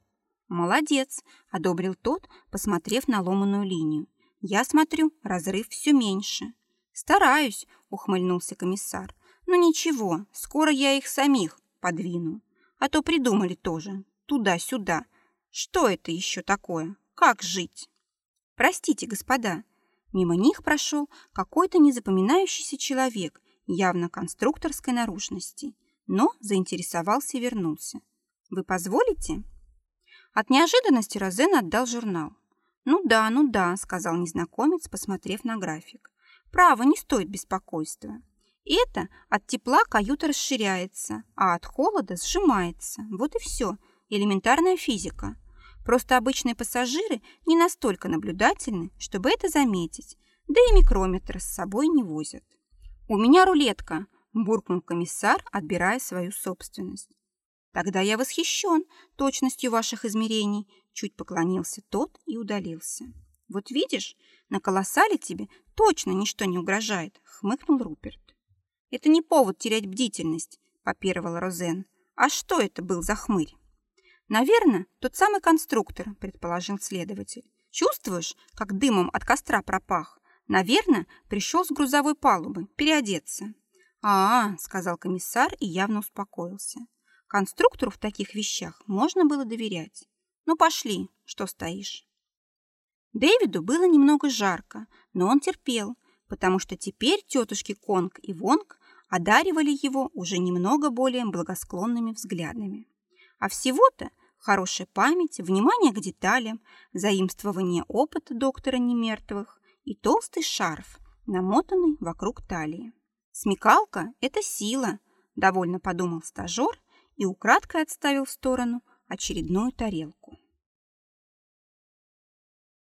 «Молодец!» – одобрил тот, посмотрев на ломаную линию. Я смотрю, разрыв все меньше. Стараюсь, ухмыльнулся комиссар. Но ничего, скоро я их самих подвину. А то придумали тоже. Туда-сюда. Что это еще такое? Как жить? Простите, господа. Мимо них прошел какой-то незапоминающийся человек, явно конструкторской наружности, но заинтересовался и вернулся. «Вы позволите?» От неожиданности Розен отдал журнал. «Ну да, ну да», — сказал незнакомец, посмотрев на график. «Право, не стоит беспокойства. Это от тепла каюта расширяется, а от холода сжимается. Вот и все. Элементарная физика. Просто обычные пассажиры не настолько наблюдательны, чтобы это заметить, да и микрометр с собой не возят. «У меня рулетка», – буркнул комиссар, отбирая свою собственность. «Тогда я восхищен точностью ваших измерений Чуть поклонился тот и удалился. «Вот видишь, на колоссале тебе точно ничто не угрожает», — хмыкнул Руперт. «Это не повод терять бдительность», — попировала Розен. «А что это был за хмырь?» «Наверное, тот самый конструктор», — предположил следователь. «Чувствуешь, как дымом от костра пропах? Наверное, пришел с грузовой палубы переодеться». «А, -а — сказал комиссар и явно успокоился. Конструктору в таких вещах можно было доверять. Ну, пошли, что стоишь. Дэвиду было немного жарко, но он терпел, потому что теперь тетушки Конг и Вонг одаривали его уже немного более благосклонными взглядами. А всего-то хорошая память, внимание к деталям, заимствование опыта доктора немертвых и толстый шарф, намотанный вокруг талии. «Смекалка – это сила», – довольно подумал стажер и украдкой отставил в сторону очередную тарелку.